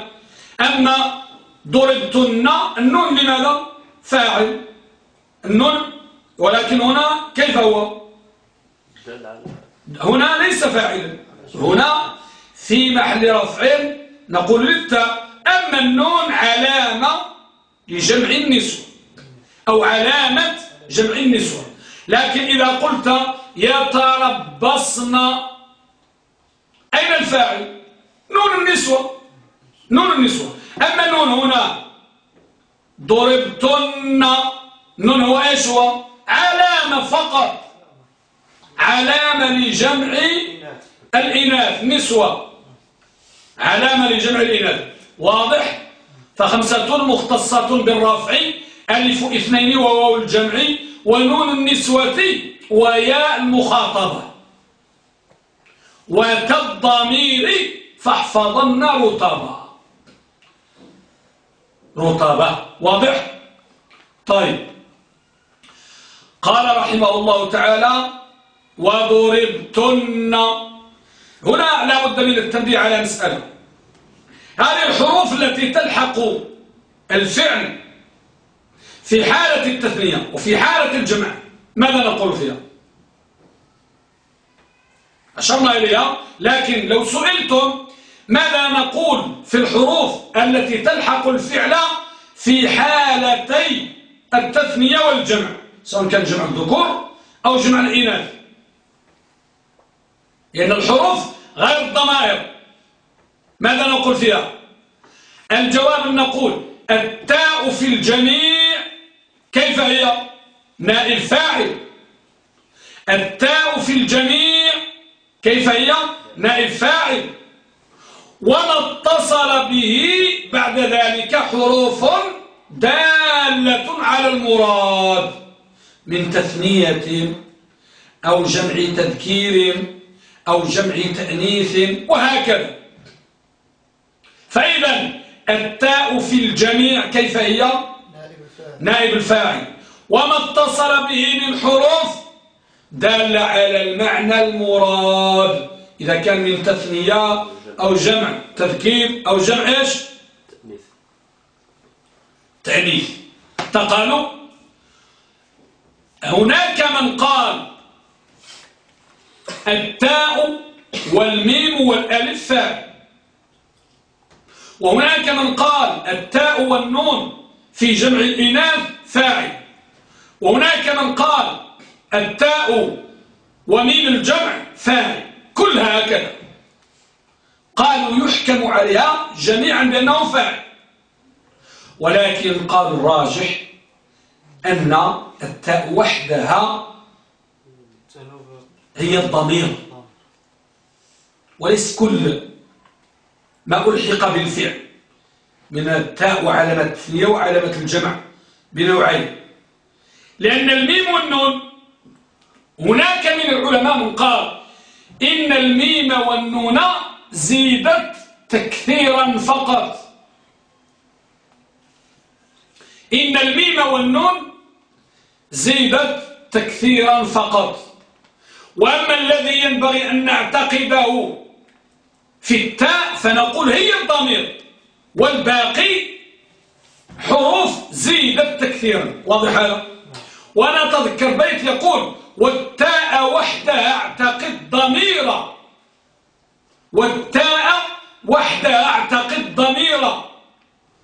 أما ضربتن النون لماذا؟ فاعل. النون ولكن هنا كيف هو؟ هنا ليس فاعلا هنا في محل رفع نقول للتاء أما النون علامة لجمع النسوة أو علامة جمع النسوة. لكن إذا قلت يتربصن أين الفاعل؟ نون النسوة. نون النسوة. أما النون هنا ضربتن نون هو إيش هو؟ علامة فقط. علامة لجمع الإناث. نسوة. علامة لجمع الإناث. واضح؟ فخمسة مختصة بالرفع. ألف اثنين وواو الجمع. ونون النسوة وياء المخاطبة. وكالضمير فاحفظن رطبا رطبة. واضح؟ طيب. قال رحمه الله تعالى وضربتن. هنا لا بد من التنبيه على مسألة. هذه الحروف التي تلحق الفعل في حالة التثنية وفي حالة الجمع. ماذا نقول فيها؟ أشرنا إليها لكن لو سئلتم ماذا نقول في الحروف التي تلحق الفعل في حالتي التثنية والجمع؟ سواء كان جمع الذكور أو جمع الإناث. لأن الحروف غير الضمائر. ماذا نقول فيها؟ الجواب نقول التاء في الجميع كيف هي؟ نائب فاعل التاء في الجميع كيف هي؟ نائب فاعل وما اتصل به بعد ذلك حروف دالة على المراد من تثنية أو جمع تذكير أو جمع تأنيث وهكذا. فإذا التاء في الجميع كيف هي؟ نائب الفاعل. وما اتصل به من حروف دال على المعنى المراد. إذا كان من تثنية أو جمع تذكير أو جمع إيش؟ تأنيث. تقالوا هناك من قال التاء والميم والألف فاعل وهناك من قال التاء والنون في جمع الإناث فاعل وهناك من قال التاء وميم الجمع فاعل كلها هكذا. قالوا يحكم عليها جميعا بأنه فاعل ولكن قالوا الراجح أن التاء وحدها هي الضمير. وليس كل ما ألحق بالفعل. من التاء وعلامة الثنية وعلامة الجمع بنوعين. لأن الميم والنون هناك من العلماء من قال إن الميم والنون زيدت تكثيرا فقط. إن الميم والنون زيدت تكثيرا فقط. وأما الذي ينبغي أن نعتقده في التاء فنقول هي الضمير والباقي حروف زيدت تكثيرا. واضح؟ هذا وأنا أتذكر بيت يقول والتاء وحدها اعتقد ضميرا. والتاء وحدها اعتقد ضميرا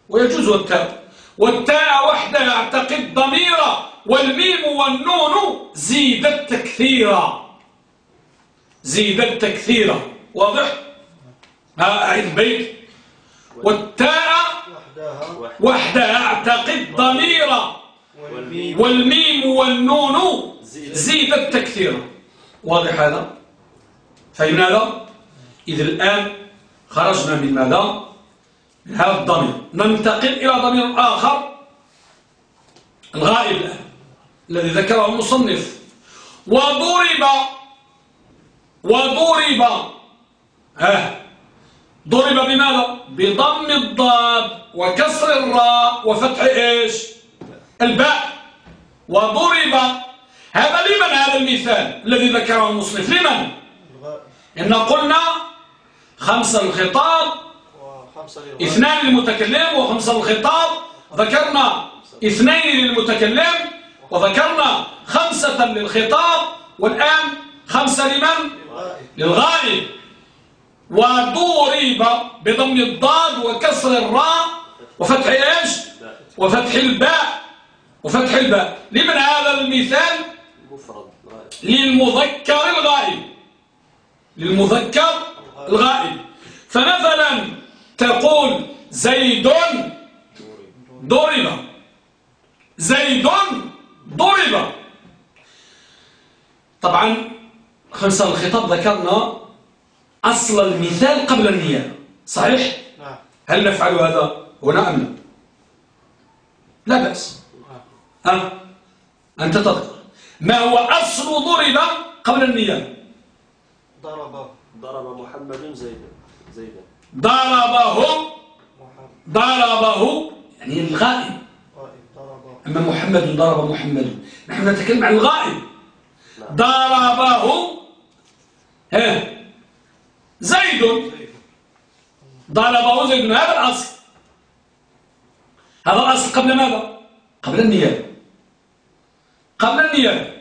ويجوز التاء والتاء وحدها اعتقد ضميرا والميم والنون زيدت تكثيرا. زيدت تكثيرا. واضح؟ ها أعيد البيت. والتاء وحدها اعتقد ضميرا والميم والنون زيدت تكثيرا. واضح هذا؟ فهمنا هذا؟ إذا الآن خرجنا من ماذا؟ من هذا الضمير. ننتقل إلى ضمير آخر. الغائب الآن الذي ذكره المصنف. وضرب وضرب. ها ضرب بماذا؟ بضم الضاد وكسر الراء وفتح إيش؟ الباء. وضرب. هذا لمن؟ هذا المثال الذي ذكره المصنف. لمن؟ إن قلنا خمسة الخطاب. اثنان للمتكلم وخمسة الخطاب. ذكرنا اثنين للمتكلم وذكرنا خمسة للخطاب. والآن خمسة لمن؟ للغائب. وضرب بضم الضاد وكسر الراء. وفتح إيش؟ وفتح الباء. وفتح الباء. لمن هذا المثال؟ للمذكر الغائب. للمذكر الغائب. فمثلا تقول زيد ضرب. زيد ضرب. طبعا خمسة الخطاب ذكرنا أصل المثال قبل النيابة صحيح؟ نعم. هل نفعل هذا هنا أم لا؟ لا بأس. ها؟ أنت تذكر. ما هو أصل ضرب قبل النيابة ضرب. ضرب محمد زيدا. زيدا ضربه ضربه يعني الغائب. أما محمد ضرب محمد. نحن نتكلم عن الغائب. نعم. ضربه ها. زيد. ضربه زيد. هذا الأصل هذا الأصل قبل ماذا؟ قبل النيابة. قبل النيابة.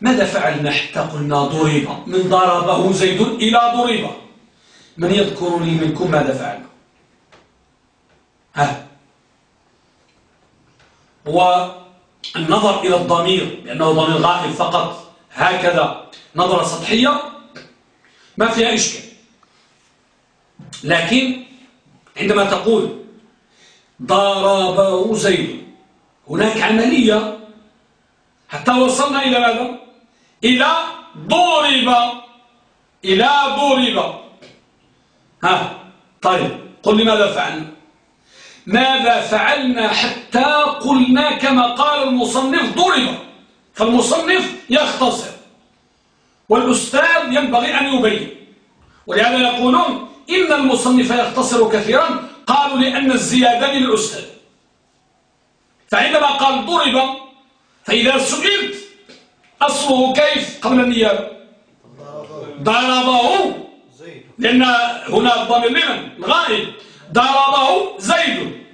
ماذا فعلنا حتى قلنا ضرب؟ من ضربه زيد إلى ضرب. من يذكر لي منكم ماذا فعلنا ها. والنظر إلى الضمير لأنه ضمير غائب فقط. هكذا. نظرة سطحية ما فيها إشكال. لكن عندما تقول ضربه زيد هناك عملية. حتى وصلنا إلى ماذا؟ إلى ضرب. إلى ضرب. ها طيب قل لي ماذا فعلنا؟ ماذا فعلنا حتى قلنا كما قال المصنف ضرب. فالمصنف يختصر. والأستاذ ينبغي أن يبين. ولهذا يقولون إن المصنف يختصر كثيرا. قالوا لأن الزيادة للأستاذ. فعندما قال ضرب فإذا سئلت أصله كيف قبل النيابة؟ ضربه لأن هنا الضمير لمن؟ الغائب. ضربه زيد.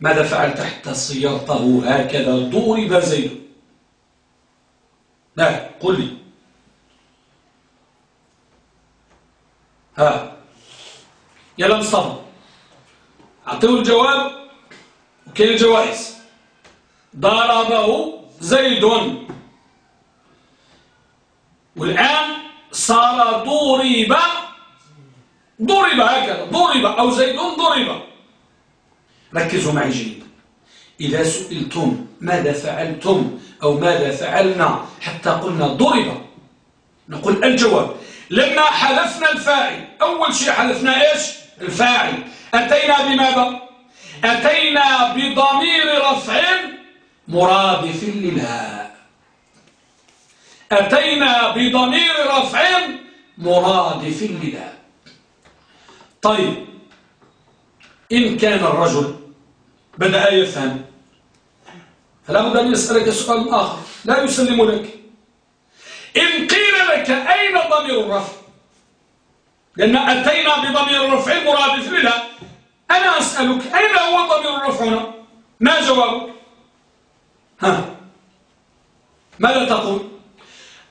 ماذا فعلت حتى صيرته هكذا؟ ضرب زيد. لا قل لي. ها. يا مصطفى أعطيه الجواب. وكاين الجوائز. ضربه زيد. والآن صار ضرب. ضرب هكذا ضرب أو زيد ضرب. ركزوا معي جيدا إذا سئلتم ماذا فعلتم أو ماذا فعلنا حتى قلنا ضرب نقول الجواب. لما حذفنا الفاعل أول شيء حذفنا إيش؟ الفاعل. أتينا بماذا؟ أتينا بضمير رفع مرادف للهاء. أتينا بضمير رفع مرادف للهاء طيب إن كان الرجل بدأ يفهم فلا بد أن يسألك سؤال آخر لا يسلم لك. إن قيل لك أين ضمير الرفع؟ لأن أتينا بضمير الرفع مرادف لها أنا أسألك أين هو ضمير الرفع هنا؟ ما جوابك؟ ها؟ ماذا تقول؟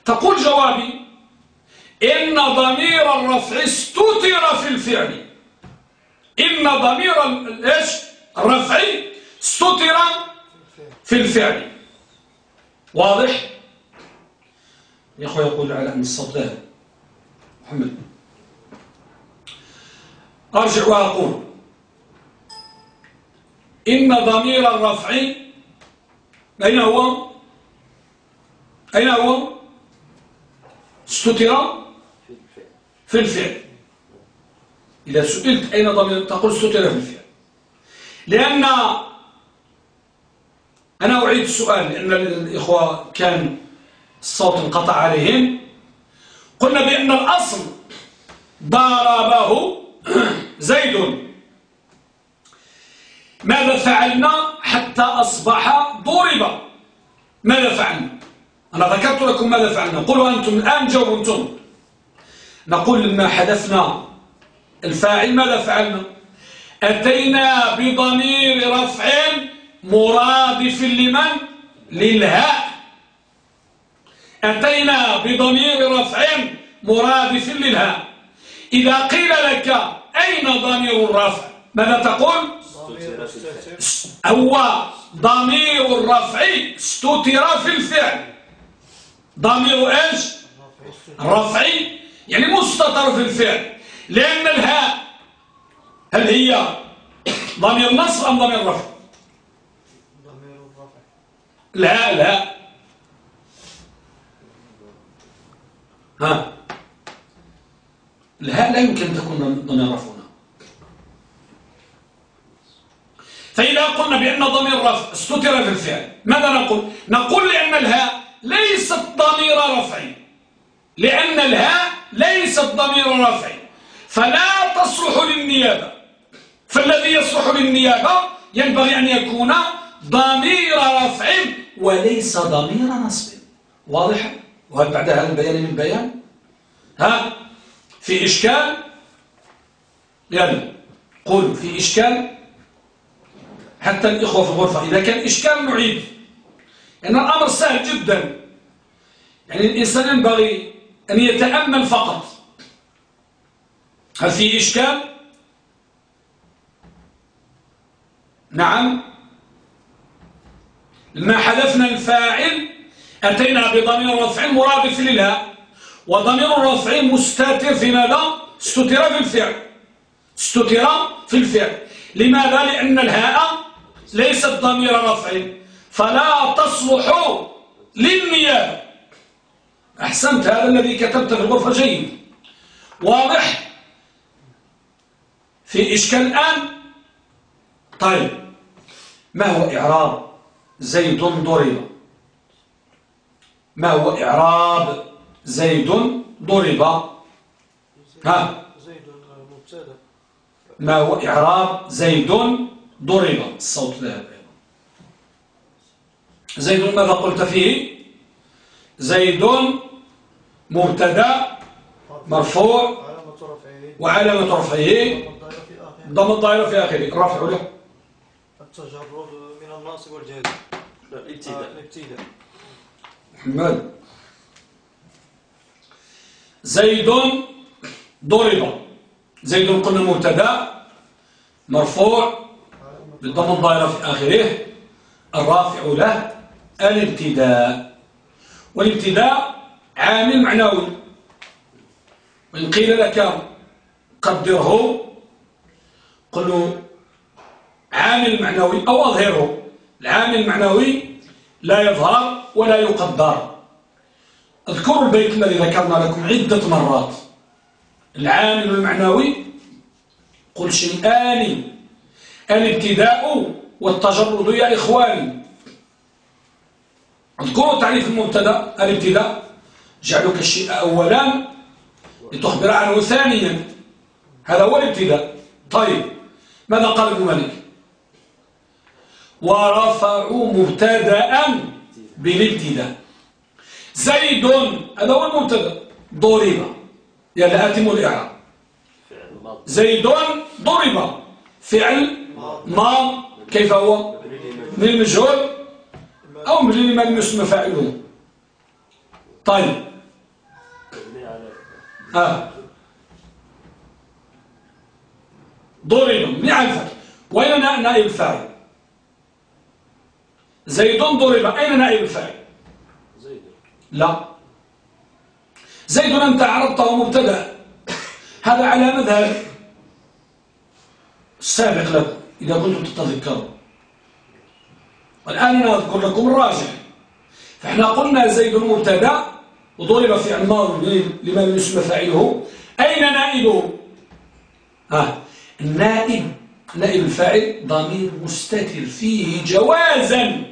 تقول جوابي إن ضمير الرفع استتر في الفعل. إن ضمير إيش؟ الرفع استتر في الفعل. واضح؟ يا أخوة يقول على أن ذاهب محمد. أرجع وأقول إن ضمير الرفع أين هو؟ أين هو؟ استتر في الفعل. إذا سئلت أين ضمير؟ تقول استتر في الفعل. لأن أنا أعيد السؤال لأن الإخوة كان الصوت انقطع عليهم. قلنا بأن الأصل ضربه زيد. ماذا فعلنا حتى أصبح ضرب؟ ماذا فعلنا؟ أنا ذكرت لكم ماذا فعلنا؟ قولوا أنتم الآن جاوبوا أنتم نقول لما حدثنا الفاعل ماذا فعلنا؟ أتينا بضمير رفع مرادف لمن؟ للهاء. أتينا بضمير رفع مرادف للهاء. إذا قيل لك أين ضمير الرفع؟ ماذا تقول؟ هو ضمير الرفع استتر في الفعل. ضمير إيش؟ الرفع يعني مستتر في الفعل. لأن الهاء هل هي ضمير نصب أم ضمير رفع؟ لا لا ها. الهاء لا يمكن أن تكون ضمير رفع هنا. فإذا قلنا بأن ضمير رفع استتر في الفعل ماذا نقول؟ نقول لأن الهاء ليست ضمير رفع. لأن الهاء ليست ضمير رفع. فلا تصلح للنيابة. فالذي يصلح للنيابة ينبغي أن يكون ضمير رفع وليس ضمير نصب. واضح؟ وهل بعد هذا البيان من بيان؟ ها؟ في إشكال؟ يعني قول في إشكال؟ حتى الإخوة في الغرفة. إذا كان إشكال نعيد. لأن يعني الأمر سهل جدا. يعني الإنسان ينبغي أن يتأمل فقط. هل في إشكال؟ نعم. لما حذفنا الفاعل أتينا بضمير رفع مرادف للهاء وضمير الرفع مستتر في ماذا؟ استتر في الفعل. استتر في الفعل. لماذا؟ لأن الهاء ليست ضمير رفع فلا تصلح للنيابة. أحسنت هذا الذي كتبت في الغرفة جيد. واضح؟ في إشكال الآن؟ طيب. ما هو إعراب زيد ضرب؟ ما هو إعراب زيد ضرب؟ ها؟ ما هو إعراب زيد ضرب؟ الصوت ذهب. زيد ماذا قلت فيه؟ زيد مبتدأ مرفوع وعلامة رفعه ضم الضائرة في آخره. الرفع له التجرد من الناصب والجازم الابتداء. الابتداء. محمد. زيد ضرب. زيد قلنا مبتدأ مرفوع بالضم الضائرة في آخره. الرافع له. الابتداء. والابتداء عامل معنوي. وإن قيل لك قدره قل عامل معنوي أو أظهره. العامل المعنوي لا يظهر ولا يقدر. اذكروا البيت الذي ذكرنا لكم عدة مرات. العامل المعنوي قل شيئان الابتداء والتجرد يا إخواني. اذكروا تعريف المبتدا الابتداء. جعلك الشيء أولا لتخبر عنه ثانيا. هذا هو الابتداء. طيب ماذا قال ابن مالك؟ ورفعوا مبتدا بالابتداء. زيد هذا هو المبتدا. ضرب. يا لآتم الإعراب. زيد ضرب. فعل ما كيف هو؟ من المجهول أو من من يسمى فاعله طيب. آه. ضرب من الفتح وين نائب الفاعل؟ زيد ضرب أين نائب الفاعل؟ زيد لا. زيد أنت عرضته مبتدأ. هذا على مذهب السابق لكم إذا كنتم تتذكرون والآن أنا أذكر لكم الراجح. فإحنا قلنا زيد مبتدا وضرب في عمار لمن يسمى فاعله. أين نائبه ها النائب نائب الفاعل ضمير مستتر فيه جوازا.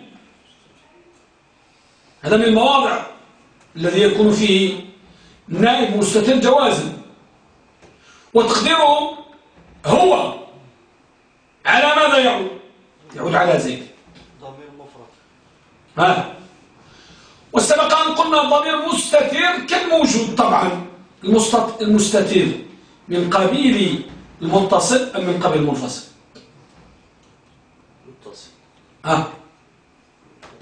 هذا من المواضع الذي يكون فيه نائب مستتر جوازا. وتقديره هو على ماذا يعود؟ يعود على زيد. ها. والسبق أن قلنا ضمير مستتر كالموجود طبعا. المستتر من قبيل المتصل أم من قبيل المنفصل؟ متصل. ها.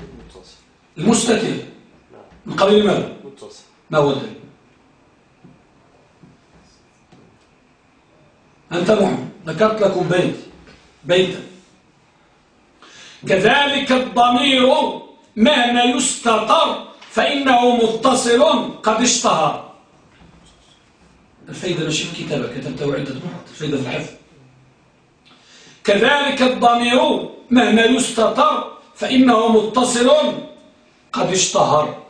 متصل المستتر من قبيل ماذا؟ متصل. ما هو الدليل أنت محمد ذكرت لكم بيت. بيتا. كذلك الضمير مهما يستطر فإنه متصل قد اشتهر. الفايدة ماشي في الكتابة كتبته عدة مرات الفايدة في الحفظ كذلك الضمير مهما يستطر فإنه متصل قد اشتهر.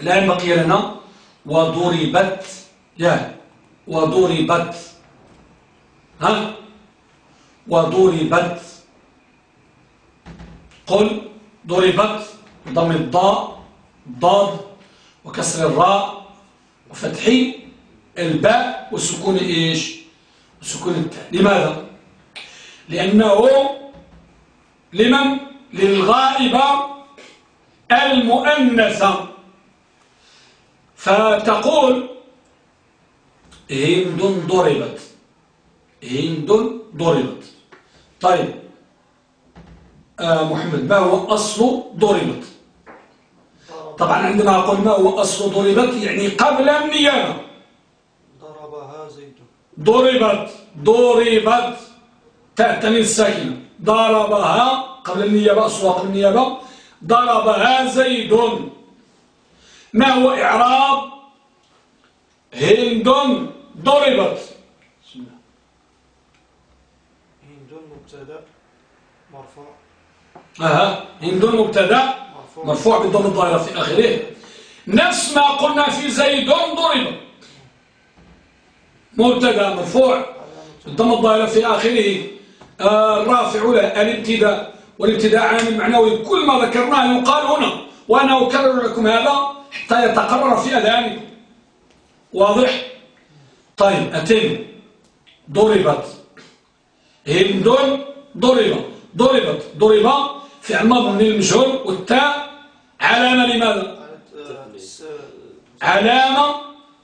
الآن بقي لنا وضربت يا وضربت. ها؟ وضربت. قل ضربت ضم الضاء ضاد وكسر الراء وفتح الباء وسكون إيش؟ وسكون التاء. لماذا؟ لأنه لمن؟ للغائبة المؤنثة. فتقول هند ضربت هند ضربت. طيب محمد ما هو أصل ضربت؟ طبعا عندما أقول ما هو أصل ضربت يعني قبل النيابة. ضربها زيد. ضربت ضربت. تأتني الساكنة ضربها قبل النيابة أصلها قبل النيابة. ضربها زيد. ما هو إعراب؟ هند ضربت. هند مبتدأ مرفوع. أها هند مبتدا مرفوع مرفوع بالضم الظاهرة في آخره نفس ما قلنا في زيد ضرب مبتدا مرفوع بالضم الظاهرة في آخره آه، الرافع له الابتداء والابتداء عامل معنوي كل ما ذكرناه يقال هنا وأنا أكرر لكم هذا حتى يتقرر في أذهانكم واضح طيب أتم ضربت هند ضرب ضربت ضرب في مضمون المجهول والتاء علامة لماذا؟ علامة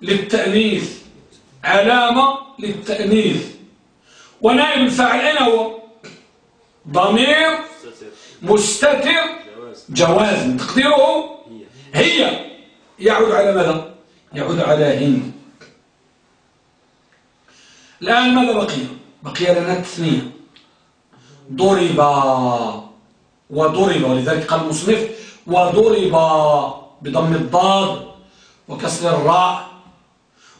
للتأنيث. علامة للتأنيث. ونائب الفاعل أين هو؟ ضمير مستتر جواز. تقديره هي. يعود على ماذا؟ يعود على هند الآن ماذا بقي؟ بقي لنا التثنية ضرب. وضرب ولذلك قال المصنف وضرب بضم الضاد وكسر الراء.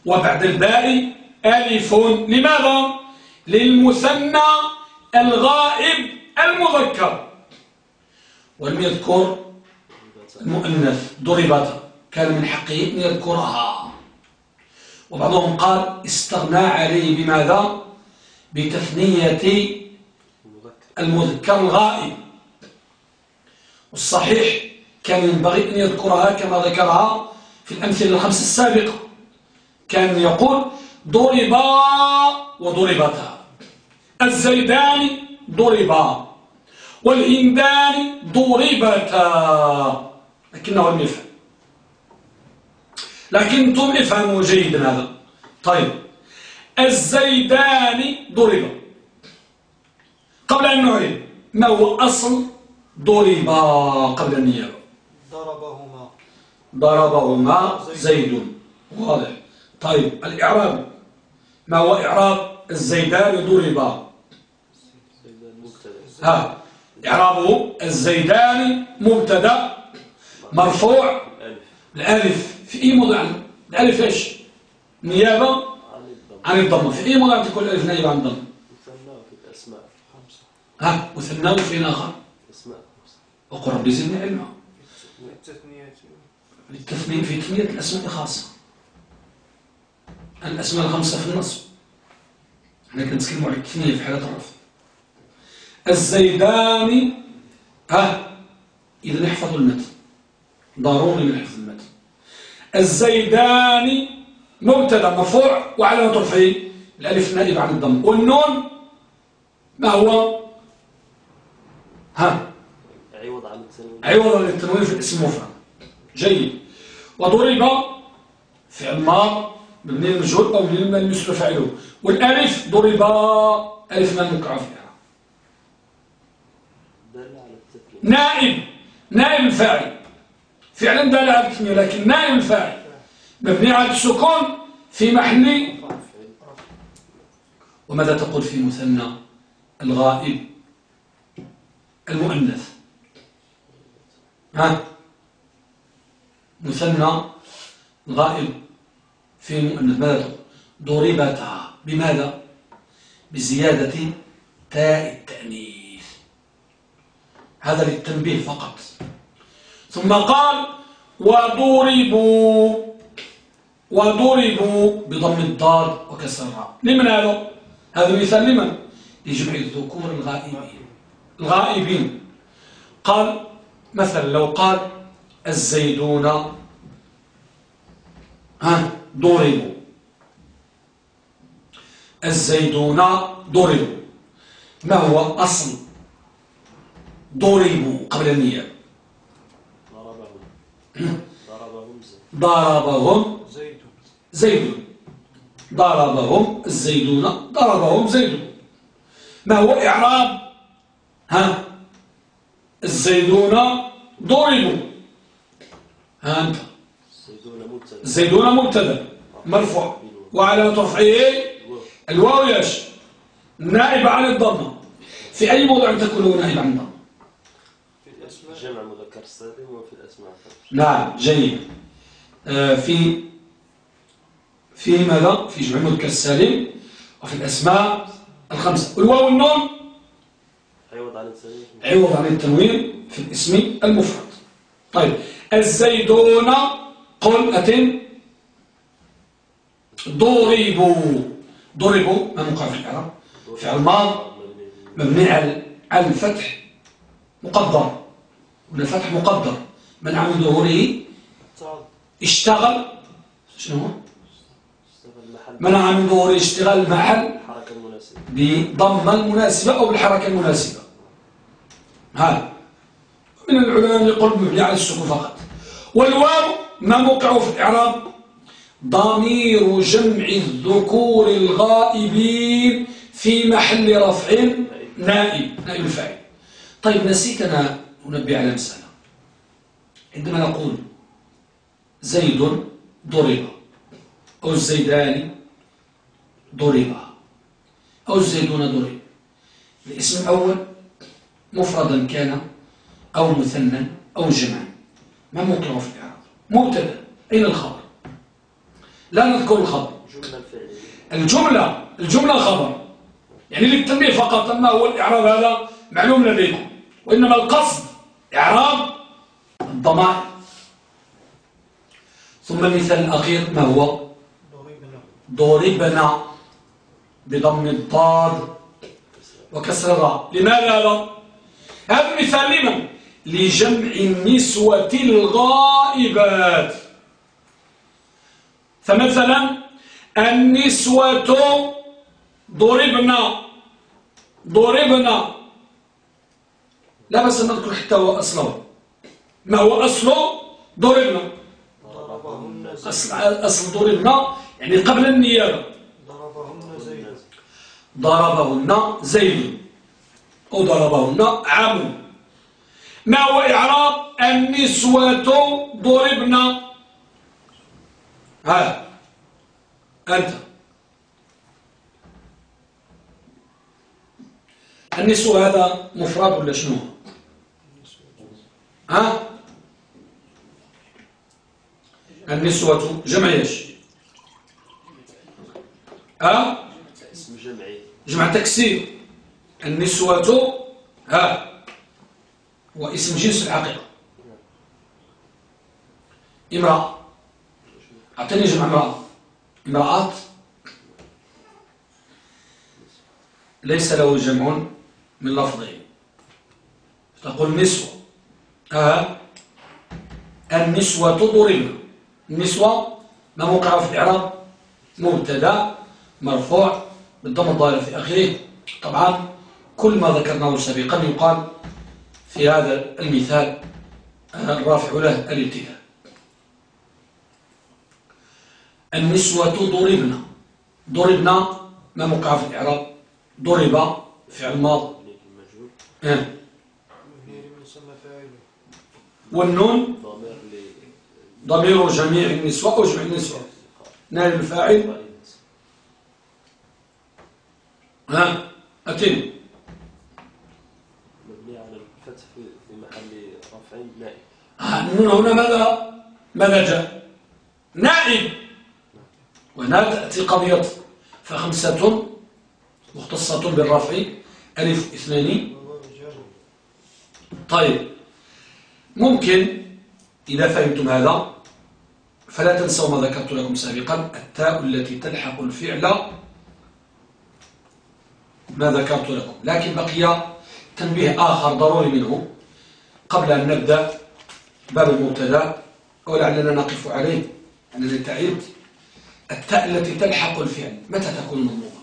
وبعد الباء ألف. لماذا؟ للمثنى الغائب المذكر. ولم يذكر المؤنث. ضربت كان من حقه أن يذكرها. وبعضهم قال استغنى عليه بماذا؟ بتثنية المذكر الغائب. والصحيح كان ينبغي أن يذكرها كما ذكرها في الأمثلة الخمس السابقة. كان يقول ضربا وضربتا. الزيدان ضربا والهندان ضربتا. لكنه لم يفهم. لكنتم افهموا جيدا هذا. طيب. الزيدان ضربا. قبل أن نعيد ما هو أصل ضربا قبل النيابة. ضربهما. ضربهما زيد. واضح. طيب الإعراب. ما هو إعراب؟ الزيدان ضربا. ها إعرابه الزيدان مبتدا مرفوع. الألف. في أي موضع؟ الألف إيش؟ نيابة. عن الضمة. في أي موضع تكون الألف نيابة عن الضمة؟ مثنى في الأسماء. خمسة ها مثناه في آخر زدني علما. التثنية للتثنية في تثنية الأسماء خاصة الأسماء الخمسة في النصب. إحنا كنتكلموا على التثنية في حالة الرفع الزيدان ها إذا نحفظ المتن. ضروري نحفظ المتن. الزيدان مبتدأ مرفوع وعلامة رفعه الألف نائب عن الضم. والنون ما هو؟ ها. عوضا للتنوين في الاسم المفرد جيد. وضرب فعل ماض مبني للمجهول أو لما يسر فاعله والألف ضرب ألف ما مكعب فيها. دل نائب. نائب الفاعل فعلا دال على التثنيه لكن نائب الفاعل مبني على السكون في محل. وماذا تقول في مثنى؟ الغائب. المؤنث. ها؟ مثنى غائب في مؤنث. ماذا؟ ضربتا بماذا؟ بزيادة تاء التأنيث. هذا للتنبيه فقط. ثم قال وضربوا. وضربوا بضم الضاد وكسر الراء لمن هذا؟ هذا مثال لمن؟ لجمع الذكور الغائبين. الغائبين. قال مثلا لو قال الزيدون ها ضربوا. الزيدون ضربوا. ما هو أصل ضربوا قبل النيابة ضربهم ضربهم ضربهم زيد زيد ضربهم الزيدون ضربهم زيد ما هو إعراب؟ ها الزيدون ضربوا. ها أنت. الزيدون مبتدأ. مرفوع. وعلامة رفعه الواو ياش نائب عن الضمة. في أي موضع تكون نائب عن الضمة؟ في الأسماء جمع مذكر سالم وفي الأسماء. نعم جيد. آه، في في ماذا؟ في جمع المذكر السالم وفي الأسماء الخمسة. والواو والنون؟ عوض عن التنوين عوض عن التنوين في الاسم المفرد. طيب الزيدون قل أتن. ضربوا. ضربوا ما موقع في الإعراب. فعل ماض مبني على الفتح مقدر. ولا الفتح مقدر. منع من ظهوره؟ تعال اشتغل. شنو هو؟ اشتغل محل منع من ظهوره اشتغال المحل؟ حركة مناسبة. بضمة المناسبة أو بالحركة المناسبة. هذا من العلماء يقول مبني على السكون فقط. والواو ما موقعه في الإعراب؟ ضمير جمع الذكور الغائبين في محل رفع نائب نائب الفاعل. طيب نسيت أنا أنبه على مسألة. عندما نقول زيد ضرب أو الزيدان ضربا أو الزيدون ضرب. الاسم الأول مفردا كان أو مثنى أو جمعا. ما موقعه في الإعراب؟ مبتدا. أين الخبر؟ لا نذكر الخبر. الجملة الجملة خبر يعني للتنبيه فقط ما هو الإعراب هذا معلوم لديكم. وإنما القصد إعراب الضمائر. ثم المثال الأخير ما هو؟ ضربنا ضربنا بضم الضاد وكسر الراء. لماذا لا هذا المثال لمن لجمع النسوة الغائبات. فمثلا النسوة ضربنا ضربنا. لا بس نذكر حتى هو أصله. ما هو أصله؟ ضربنا. أصل, أصل ضربنا يعني قبل النيابة. ضربهن زيد. ضربهن زيد. أو ضربهن عمرو ما هو إعراب النسوة ضربنا. ها أنت. النسوة هذا مفرد ولا شنو؟ ها؟ النسوة جمع إيش؟ ها؟ جمع تكسير. النسوة ها واسم جنس الحقيقة. امرأة. أعطيني جمع امرأة. امرأات ليس له جمع من لفظه. تقول نسوة. ها النسوة ضربنا النسوة ما موقعها في الإعراب. مبتدأ مرفوع بالضم الظاهر في آخره. طبعا كل ما ذكرناه سابقا يقال في هذا المثال الرافع له الابتداء النسوة ضربنا. ضربنا ما موقع في الإعراب. ضرب فعل ماض آه. والنون ضمير جميع النسوة أو جميع النسوة. نائب الفاعل. ها أتم مبني على الفتح في في محل رفع نائب آه، النون هنا ماذا ماذا جاء نائب. وهنا تأتي قضية فخمسة مختصة بالرفع ألف اثنين. طيب. ممكن إذا فهمتم هذا فلا تنسوا ما ذكرت لكم سابقا التاء التي تلحق الفعل ما ذكرت لكم. لكن بقي تنبيه آخر ضروري منه قبل أن نبدأ. باب المبتدا ولعلنا نقف عليه أنني تعبت. التاء التي تلحق الفعل متى تكون مضمومة؟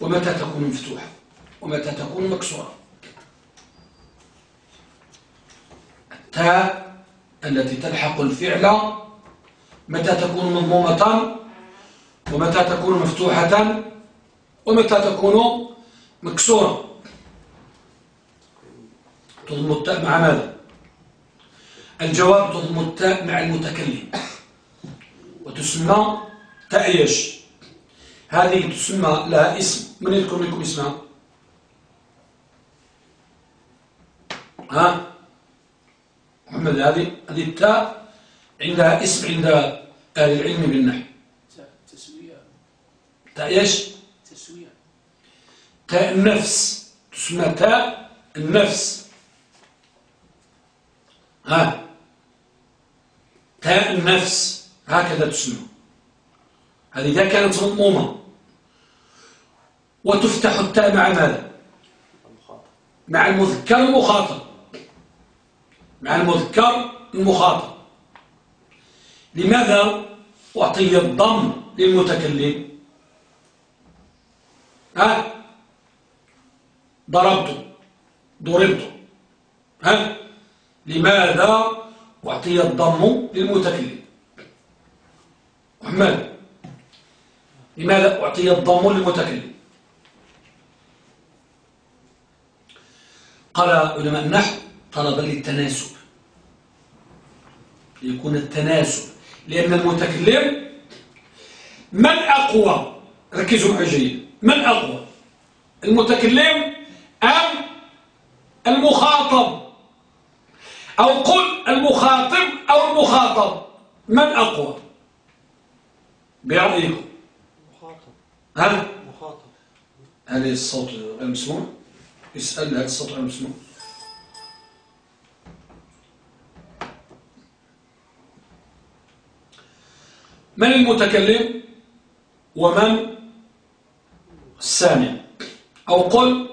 ومتى تكون مفتوحة؟ ومتى تكون مكسورة؟ التاء التي تلحق الفعل متى تكون مضمومة؟ ومتى تكون مفتوحة؟ ومتى تكون مكسورة؟ تضم التاء مع ماذا؟ الجواب تضم التاء مع المتكلم. وتسمى تأيش. هذه تسمى لها اسم. من يذكر منكم اسمها؟ ها؟ محمد هذه هذه التاء عندها اسم عند أهل العلم بالنحو. تسوية. تاء إيش تسوية. تاء النفس. تسمى تاء النفس. ها؟ تاء النفس هكذا تسمى هذه إذا كانت مضمومة وتفتح التاء مع ماذا؟ مع المذكر المخاطب. مع المذكر المخاطب. لماذا أعطي الضم للمتكلم؟ ها؟ ضربت. ضربت. ها؟ لماذا أعطي الضم للمتكلم محمد لماذا أعطي الضم للمتكلم قال علماء النحو طلبا للتناسب. ليكون التناسب لأن المتكلم من أقوى؟ ركزوا معي جيد. من أقوى؟ المتكلم أم المخاطب؟ أو قل المخاطب أو المخاطب. من أقوى؟ برأيكم. مخاطب. ها؟ مخاطب. هل الصوت غير مسموع اسأل هذا السطر المسموع من المتكلم؟ ومن السامع. أو قل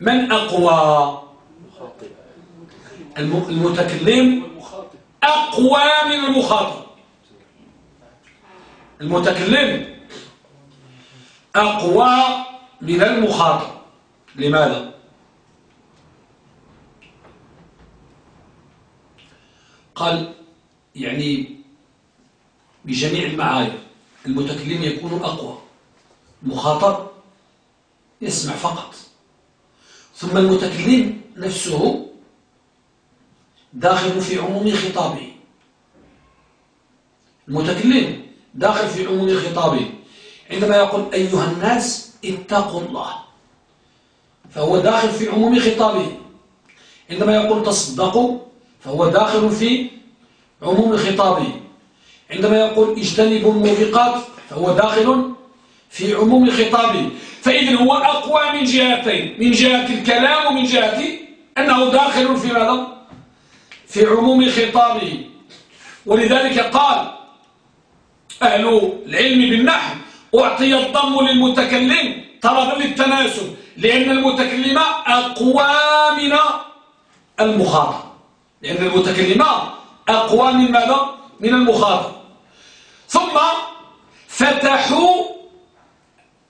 من أقوى؟ المتكلم أقوى من المخاطب. المتكلم أقوى من المخاطب. لماذا؟ قال يعني بجميع المعايير المتكلم يكون أقوى. المخاطب يسمع فقط. ثم المتكلم نفسه داخل في عموم خطابه. المتكلم داخل في عموم خطابه. عندما يقول أيها الناس اتقوا الله فهو داخل في عموم خطابه. عندما يقول تصدقوا فهو داخل في عموم خطابه. عندما يقول اجتنبوا الموبقات فهو داخل في عموم خطابه. فإذا هو أقوى من جهتين من جهة الكلام ومن جهة أنه داخل في ماذا؟ في عموم خطابه ولذلك قال أهل العلم بالنحو أعطي الضم للمتكلم طلبا للتناسب لأن المتكلم أقوى من المخاطب لأن المتكلم أقوى من ماذا؟ من المخاطب ثم فتحوا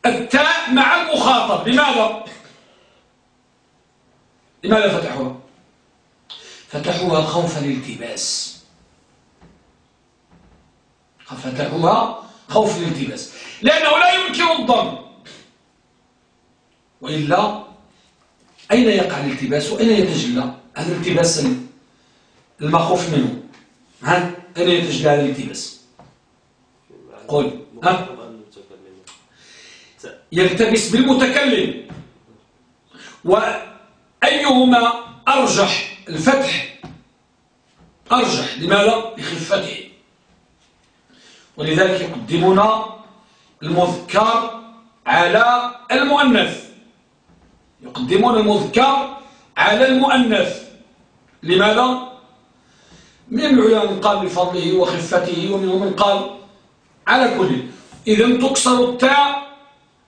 التاء مع المخاطب لماذا؟ لماذا فتحوها؟ فتحوها خوف الالتباس فتحوها خوف الالتباس لأنه لا يمكن الضم. وإلا أين يقع الالتباس؟ وأين يتجلى؟ هذا الالتباس المخوف منه. ها؟ أين يتجلى هذا الالتباس؟ قل. ها؟ يلتبس بالمتكلم. وأيهما أرجح؟ الفتح أرجح لماذا؟ لخفته ولذلك يقدمون المذكر على المؤنث يقدمون المذكر على المؤنث لماذا؟ من العلماء من قال بفضله وخفته ومنهم من قال على كل إذا تكسر التاء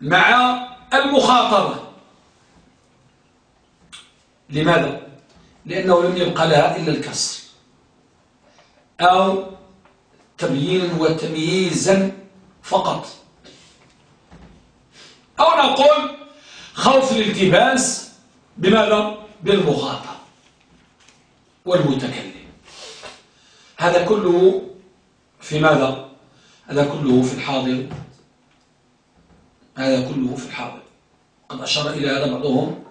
مع المخاطبة لماذا؟ لأنه لم يبقى لها إلا الكسر. أو تبيينا وتمييزا فقط. أو نقول خوف الالتباس بماذا؟ بالمخاطب والمتكلم. هذا كله في ماذا؟ هذا كله في الحاضر. هذا كله في الحاضر. قد أشار إلى هذا بعضهم.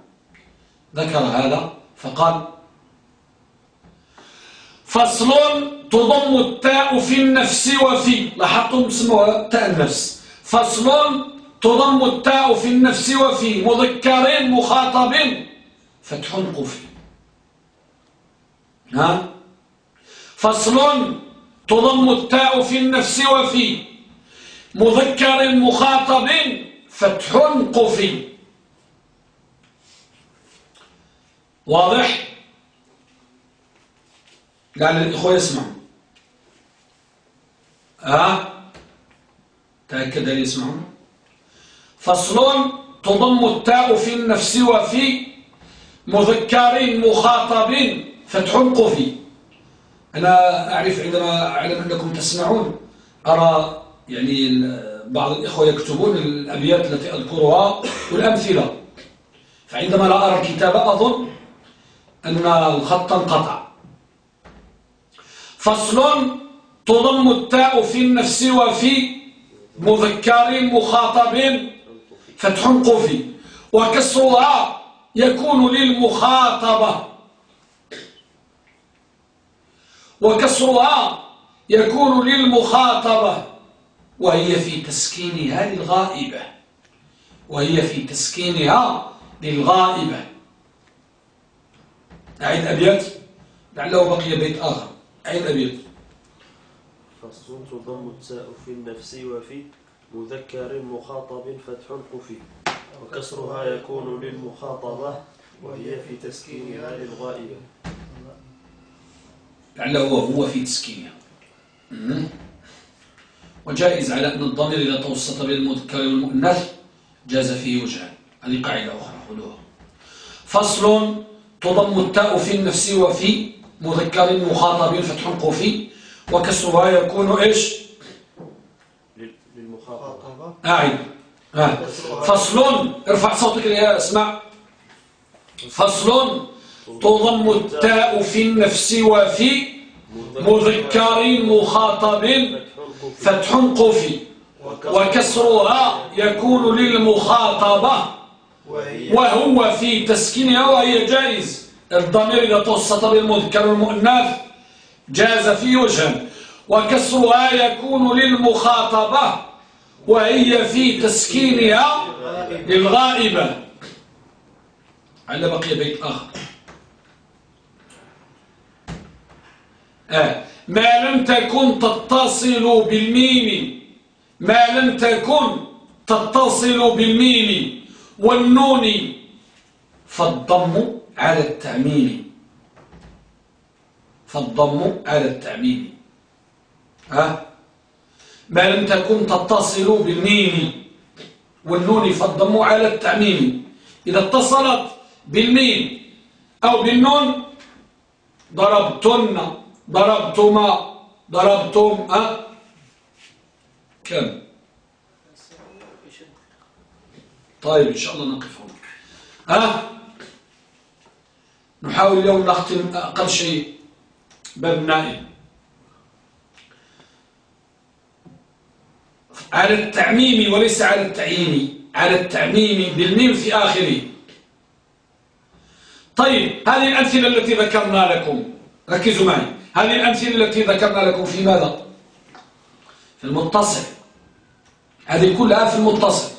ذكر هذا فقال فصل تضم التاء في النفس وفي لاحظتم اسمها تاء النفس. فصل تضم التاء في النفس وفي مذكر مخاطب فتح قفي ها؟ فصل تضم التاء في النفس وفي مذكر مخاطب فتح قفي واضح؟ لعل الإخوة يسمعوا ها تأكد هل يسمعون. فصل تضم التاء في النفس وفي مذكر مخاطب فتح قفي أنا أعرف عندما أعلم أنكم تسمعون أرى يعني بعض الإخوة يكتبون الأبيات التي أذكرها والأمثلة. فعندما لا أرى الكتاب أظن أن الخط انقطع. فصل تضم التاء في النفس وفي مذكر مخاطب فتح قفي. وكسرها يكون للمخاطبة. وكسرها يكون للمخاطبة. وهي في تسكينها للغائبة. وهي في تسكينها للغائبة. أعيد أبيات. لعله بقي بيت آخر. أعيد أبيات فصل تضم التاء في النفس وفي مذكر مخاطب فتح قفي وكسرها يكون للمخاطبة وهي في تسكينها للغائبة لعله هو هو في تسكينها. وجائز على أن الضمير إذا توسط بين المذكر والمؤنث جاز فيه وجهان هذه قاعدة أخرى خذوها. فصل تضم التاء في النفس وفي مذكر مخاطب فتح قفي وكسرها يكون إيش؟ لل- للمخاطبة. خاطبة أعد. فصل ارفع صوتك يا اسمع فصل تضم التاء في النفس وفي مذكر مخاطب فتح قفي وكسرها يكون للمخاطبة. وهو في تسكينها وهي جائز. الضمير إذا توسط بالمذكر والمؤنث جاز في وجها وكسرها يكون للمخاطبة وهي في تسكينها للغائبة. على بقي بيت آخر. آه. ما لم تكن تتصل بالميم. ما لم تكن تتصل بالميم. والنون. فالضم على التعميم فالضم على التعميم ها؟ ما لم تكن تتصل بالميم والنون فالضم على التعميم إذا اتصلت بالميم أو بالنون ضربتن ضربتما ضربتم ها؟ كم؟ طيب إن شاء الله نقف هنا ها؟ نحاول اليوم نختم أقل شيء باب نائم. على التعميم وليس على التعيين على التعميم بالميم في آخره. طيب هذه الأمثلة التي ذكرنا لكم. ركزوا معي. هذه الأمثلة التي ذكرنا لكم في ماذا؟ في المتصل. هذه كلها في المتصل.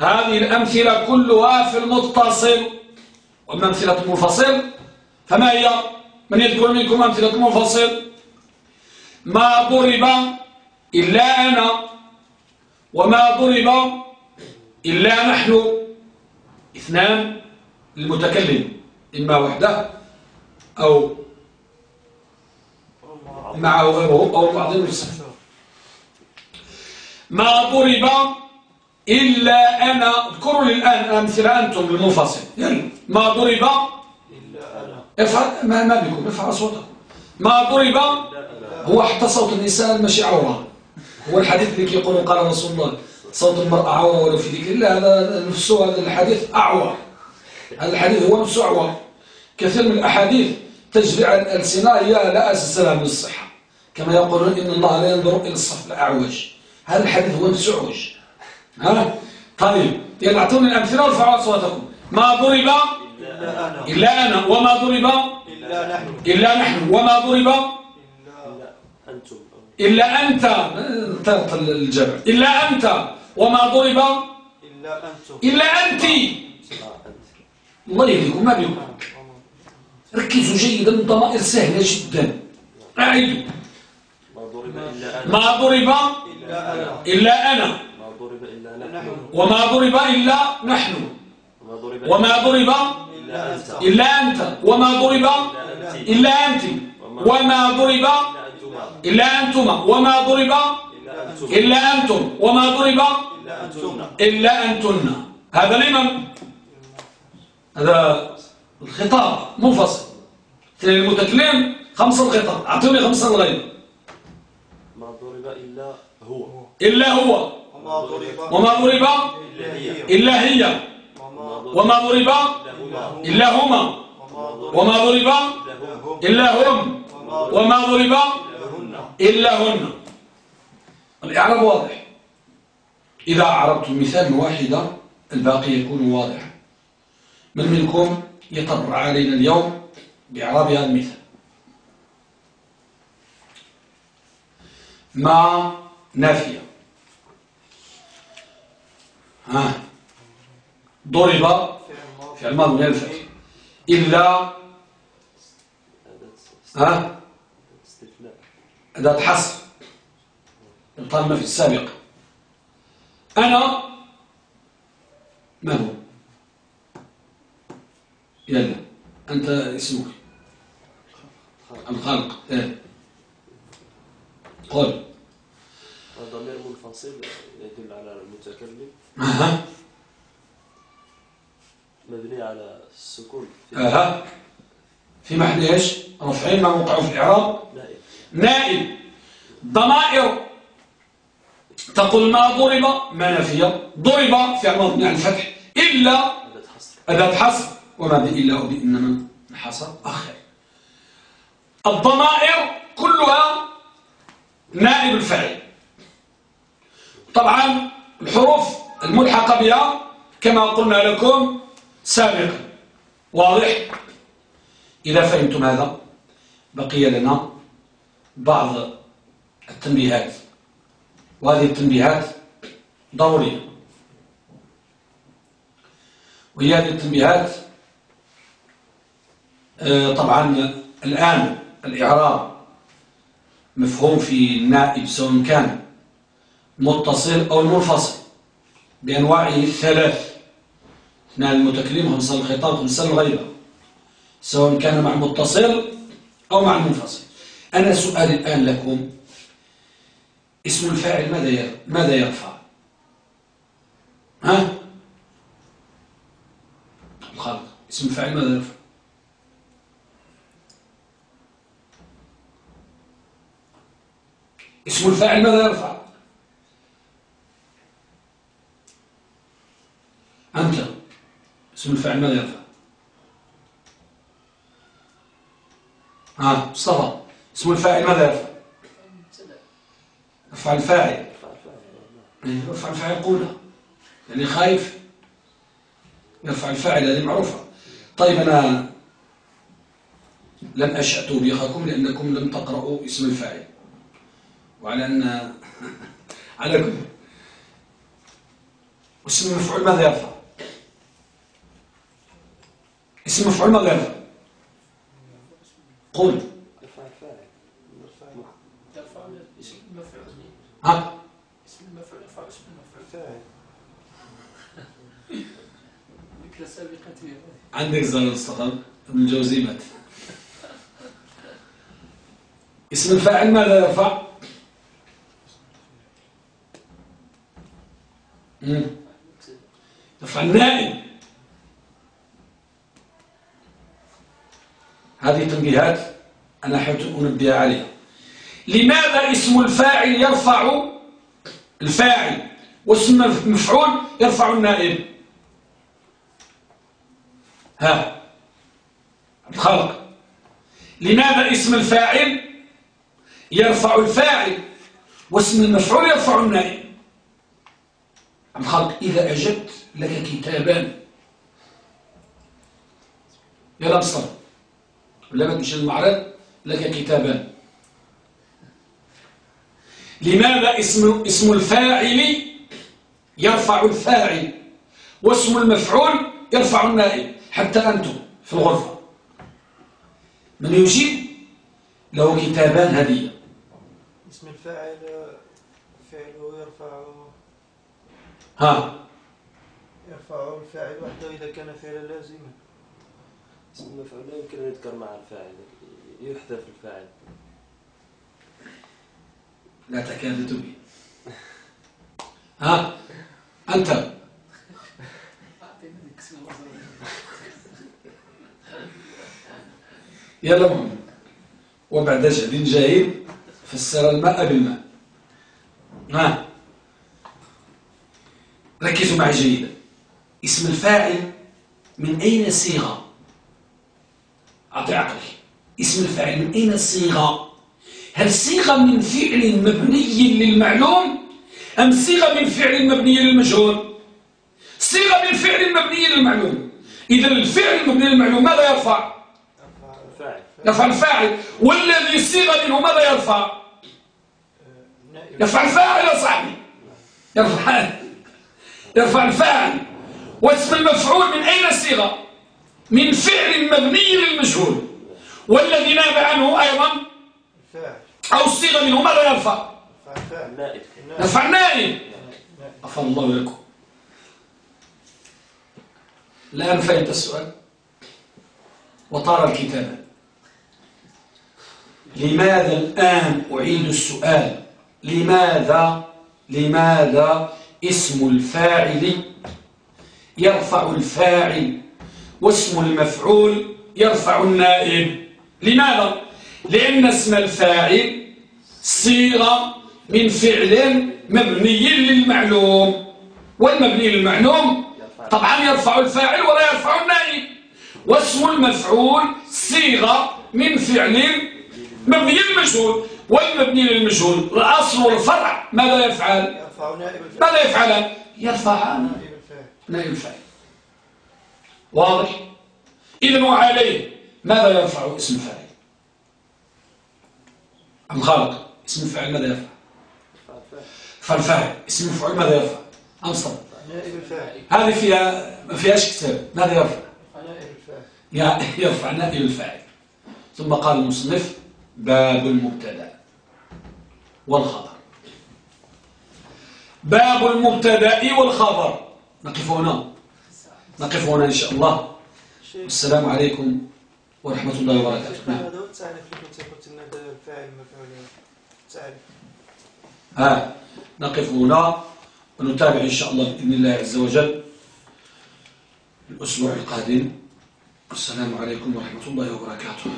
هذه الأمثلة كلها في المتصل. وأما أمثلة المنفصل فما هي؟ من يذكر منكم أمثلة المنفصل ما ضرب إلا أنا وما ضرب إلا نحن اثنان للمتكلم إما وحده أو معه غيره أو بعض المسلم ما ضرب إلا أنا اذكروا لي الآن أمثلة أنتم بالمنفصل يلا ما ضرب إلا أنا. افعل ما ما بكم افعل صوتكم ما ضرب هو حتى صوت النساء ماشي عورة هو الحديث اللي كيقول قال رسول الله صوت المرأة عورة ولو في ذكر الله هذا نفسه هذا الحديث أعور هذا الحديث هو نفسه أعور كثير من الأحاديث تجري على الألسنة هي لا أساس لها من الصحة. كما يقولون إن الله لا ينظر إلى الصف الأعوج هذا الحديث هو نفسه أعوج ها؟ طيب يلا اعطوني الأمثلة وارفعوا أصواتكم. ما ضرب إلا أنا إلا أنا وما ضرب إلا نحن إلا نحن وما ضرب إلا أنتم إلا أنت. انت الجمع. إلا أنت وما ضرب إلا أنتم إلا أنت. الله يهديكم ما بكم ركزوا جيدا الضمائر سهلة جدا. أعيدوا. ما ضرب إلا أنا. إلا أنا. وما ضرب إلا نحن. وما ضرب إلا أنت. إلا أنت. وما ضرب إلا أنت. وما ضرب إلا أنتما وما ضرب إلا أنتم. إلا أنتم وما ضرب إلا أنتن هذا لمن؟ هذا الخطاب منفصل. المتكلم خمسة الخطاب. أعطوني خمسة الغيب. ما ضرب إلا هو. إلا هو. وما ضرب إلا هي. وما ضرب إلا هما. وما ضرب إلا هم. وما ضرب إلا هن. الإعراب واضح. إذا أعربتم مثال واحدا الباقي يكون واضحا من منكم يطرع علينا اليوم بإعراب هذا المثال؟ ما نافية. ضرب ماضي في الماضي. من الفتح إلا أداة حصر طالما في السابق. أنا ما هو؟ يلا. أنت اسمك. الخلق إيه. قل ضمير منفصل يدل على المتكلم. أها. مبني على السكون. في أها. في محل إيش؟ رفعين ما موقعه في الإعراب؟ نائب. نائب. ضمائر. تقول ما ضرب؟ ما نفي. ضرب في مبني على الفتح. إلا أداة حصر. حصر. وما بإلا أو بإنما الحصر آخر. الضمائر كلها نائب الفاعل طبعا الحروف الملحقة بها كما قلنا لكم سابقا واضح؟ إذا فهمتم هذا بقي لنا بعض التنبيهات. وهذه التنبيهات ضرورية. وهي هذه التنبيهات آه، طبعا الآن الإعراب مفهوم في النائب سواء كان متصل أو منفصل. بأنواعه الثلاث اثنان المتكلم خمسة الخطاب خمسة الغيبة. سواء كان مع متصل أو مع منفصل. أنا سؤالي الآن لكم. اسم الفاعل ماذا ماذا يرفع؟ ها؟ الخلق اسم الفاعل ماذا يرفع؟ اسم الفاعل ماذا يرفع أنت اسم الفاعل ماذا يرفع ها مصطفى اسم الفاعل ماذا يرفع مبتدا يرفع الفاعل يعني يرفع الفاعل قولها يعني خايف يرفع الفاعل هذه معروفة. طيب أنا لن أشأ توبيخكم لأنكم لم تقرأوا اسم الفاعل. وعلى أن على كل. اسم المفعول ماذا يرفع اسم الفاعل يرفع اسم المفعول ها؟ اسم المفعول اسم المفعول ذكرى سابقة عندك زر مصطفى ابن الجوزي مات. اسم الفاعل ماذا يرفع. يرفع النائب هذه تنبيهات أنا حاولت أنبه عليها. لماذا اسم الفاعل يرفع الفاعل واسم المفعول يرفع النائب؟ ها الخلق لماذا اسم الفاعل يرفع الفاعل واسم المفعول يرفع النائب؟ الخلق إذا أجبت لك كتابان يا مصطفى. ولا ما تمشي المعرض لك كتابان لماذا اسم اسم الفاعل يرفع الفاعل واسم المفعول يرفع النائب حتى أنتم في الغرفة؟ من يجيب له كتابان هدية. اسم الفاعل فعله يرفع ها. يرفع الفاعل وحده إذا كان فعلا لازما. اسم المفعول لا يمكن أن يذكر مع الفاعل يحذف الفاعل. لا تكاد تبين ها أنت. يلا محمد وبعد جهد جاهل فسر الماء بالماء. ها. ركزوا معي جيدا. اسم الفاعل من أين صيغة أعطي عقلي اسم الفاعل من أين صيغة هل صيغة من فعل مبني للمعلوم أم صيغة من فعل مبني للمجهول؟ صيغة من فعل مبني للمعلوم. إذا الفعل المبني للمعلوم ماذا يرفع؟ يرفع الفاعل. والذي صيغ منه ماذا يرفع؟ يرفع الفاعل يا صاحبي. يرفع. يرفع الفاعل. واسم المفعول من أين صيغة من فعل مبني للمجهول. والذي ناب عنه أيضا أو صيغ منه ماذا يرفع يرفع النائب عفى الله لكم. الآن فهمت السؤال. وطار الكتابة لماذا الآن أعيد السؤال؟ لماذا؟ لماذا اسم الفاعل يرفع الفاعل واسم المفعول يرفع النائب؟ لماذا؟ لأن اسم الفاعل صيغة من فعل مبني للمعلوم. والمبني للمعلوم طبعا يرفع الفاعل ولا يرفع النائب. واسم المفعول صيغة من فعل مبني للمجهول. والمبني للمجهول الأصل والفرع ماذا يفعل؟ ماذا يفعل؟ يرفع نائب الفاعل. نائب الفاعل. واضح؟ إذن وعليه ماذا يرفع اسم الفاعل؟ الخالق اسم الفاعل ماذا يرفع فالفاعل اسم المفعول ماذا يرفع نائب الفاعل هذه فيها ما فيهاش كتاب ماذا يرفع الفاعل يرفع نائب الفاعل. ثم قال المصنف باب المبتدا والخبر. باب المبتدا والخبر. نقف هنا. نقف هنا إن شاء الله. شيخ السلام عليكم. ورحمة الله وبركاته. نعم. هذا هو التعريف اللي كنت قلت لنا هذا الفاعل مفعول تعريف. ها نقف هنا. ونتابع إن شاء الله بإذن الله عز وجل الأسبوع القادم. السلام عليكم ورحمة الله وبركاته.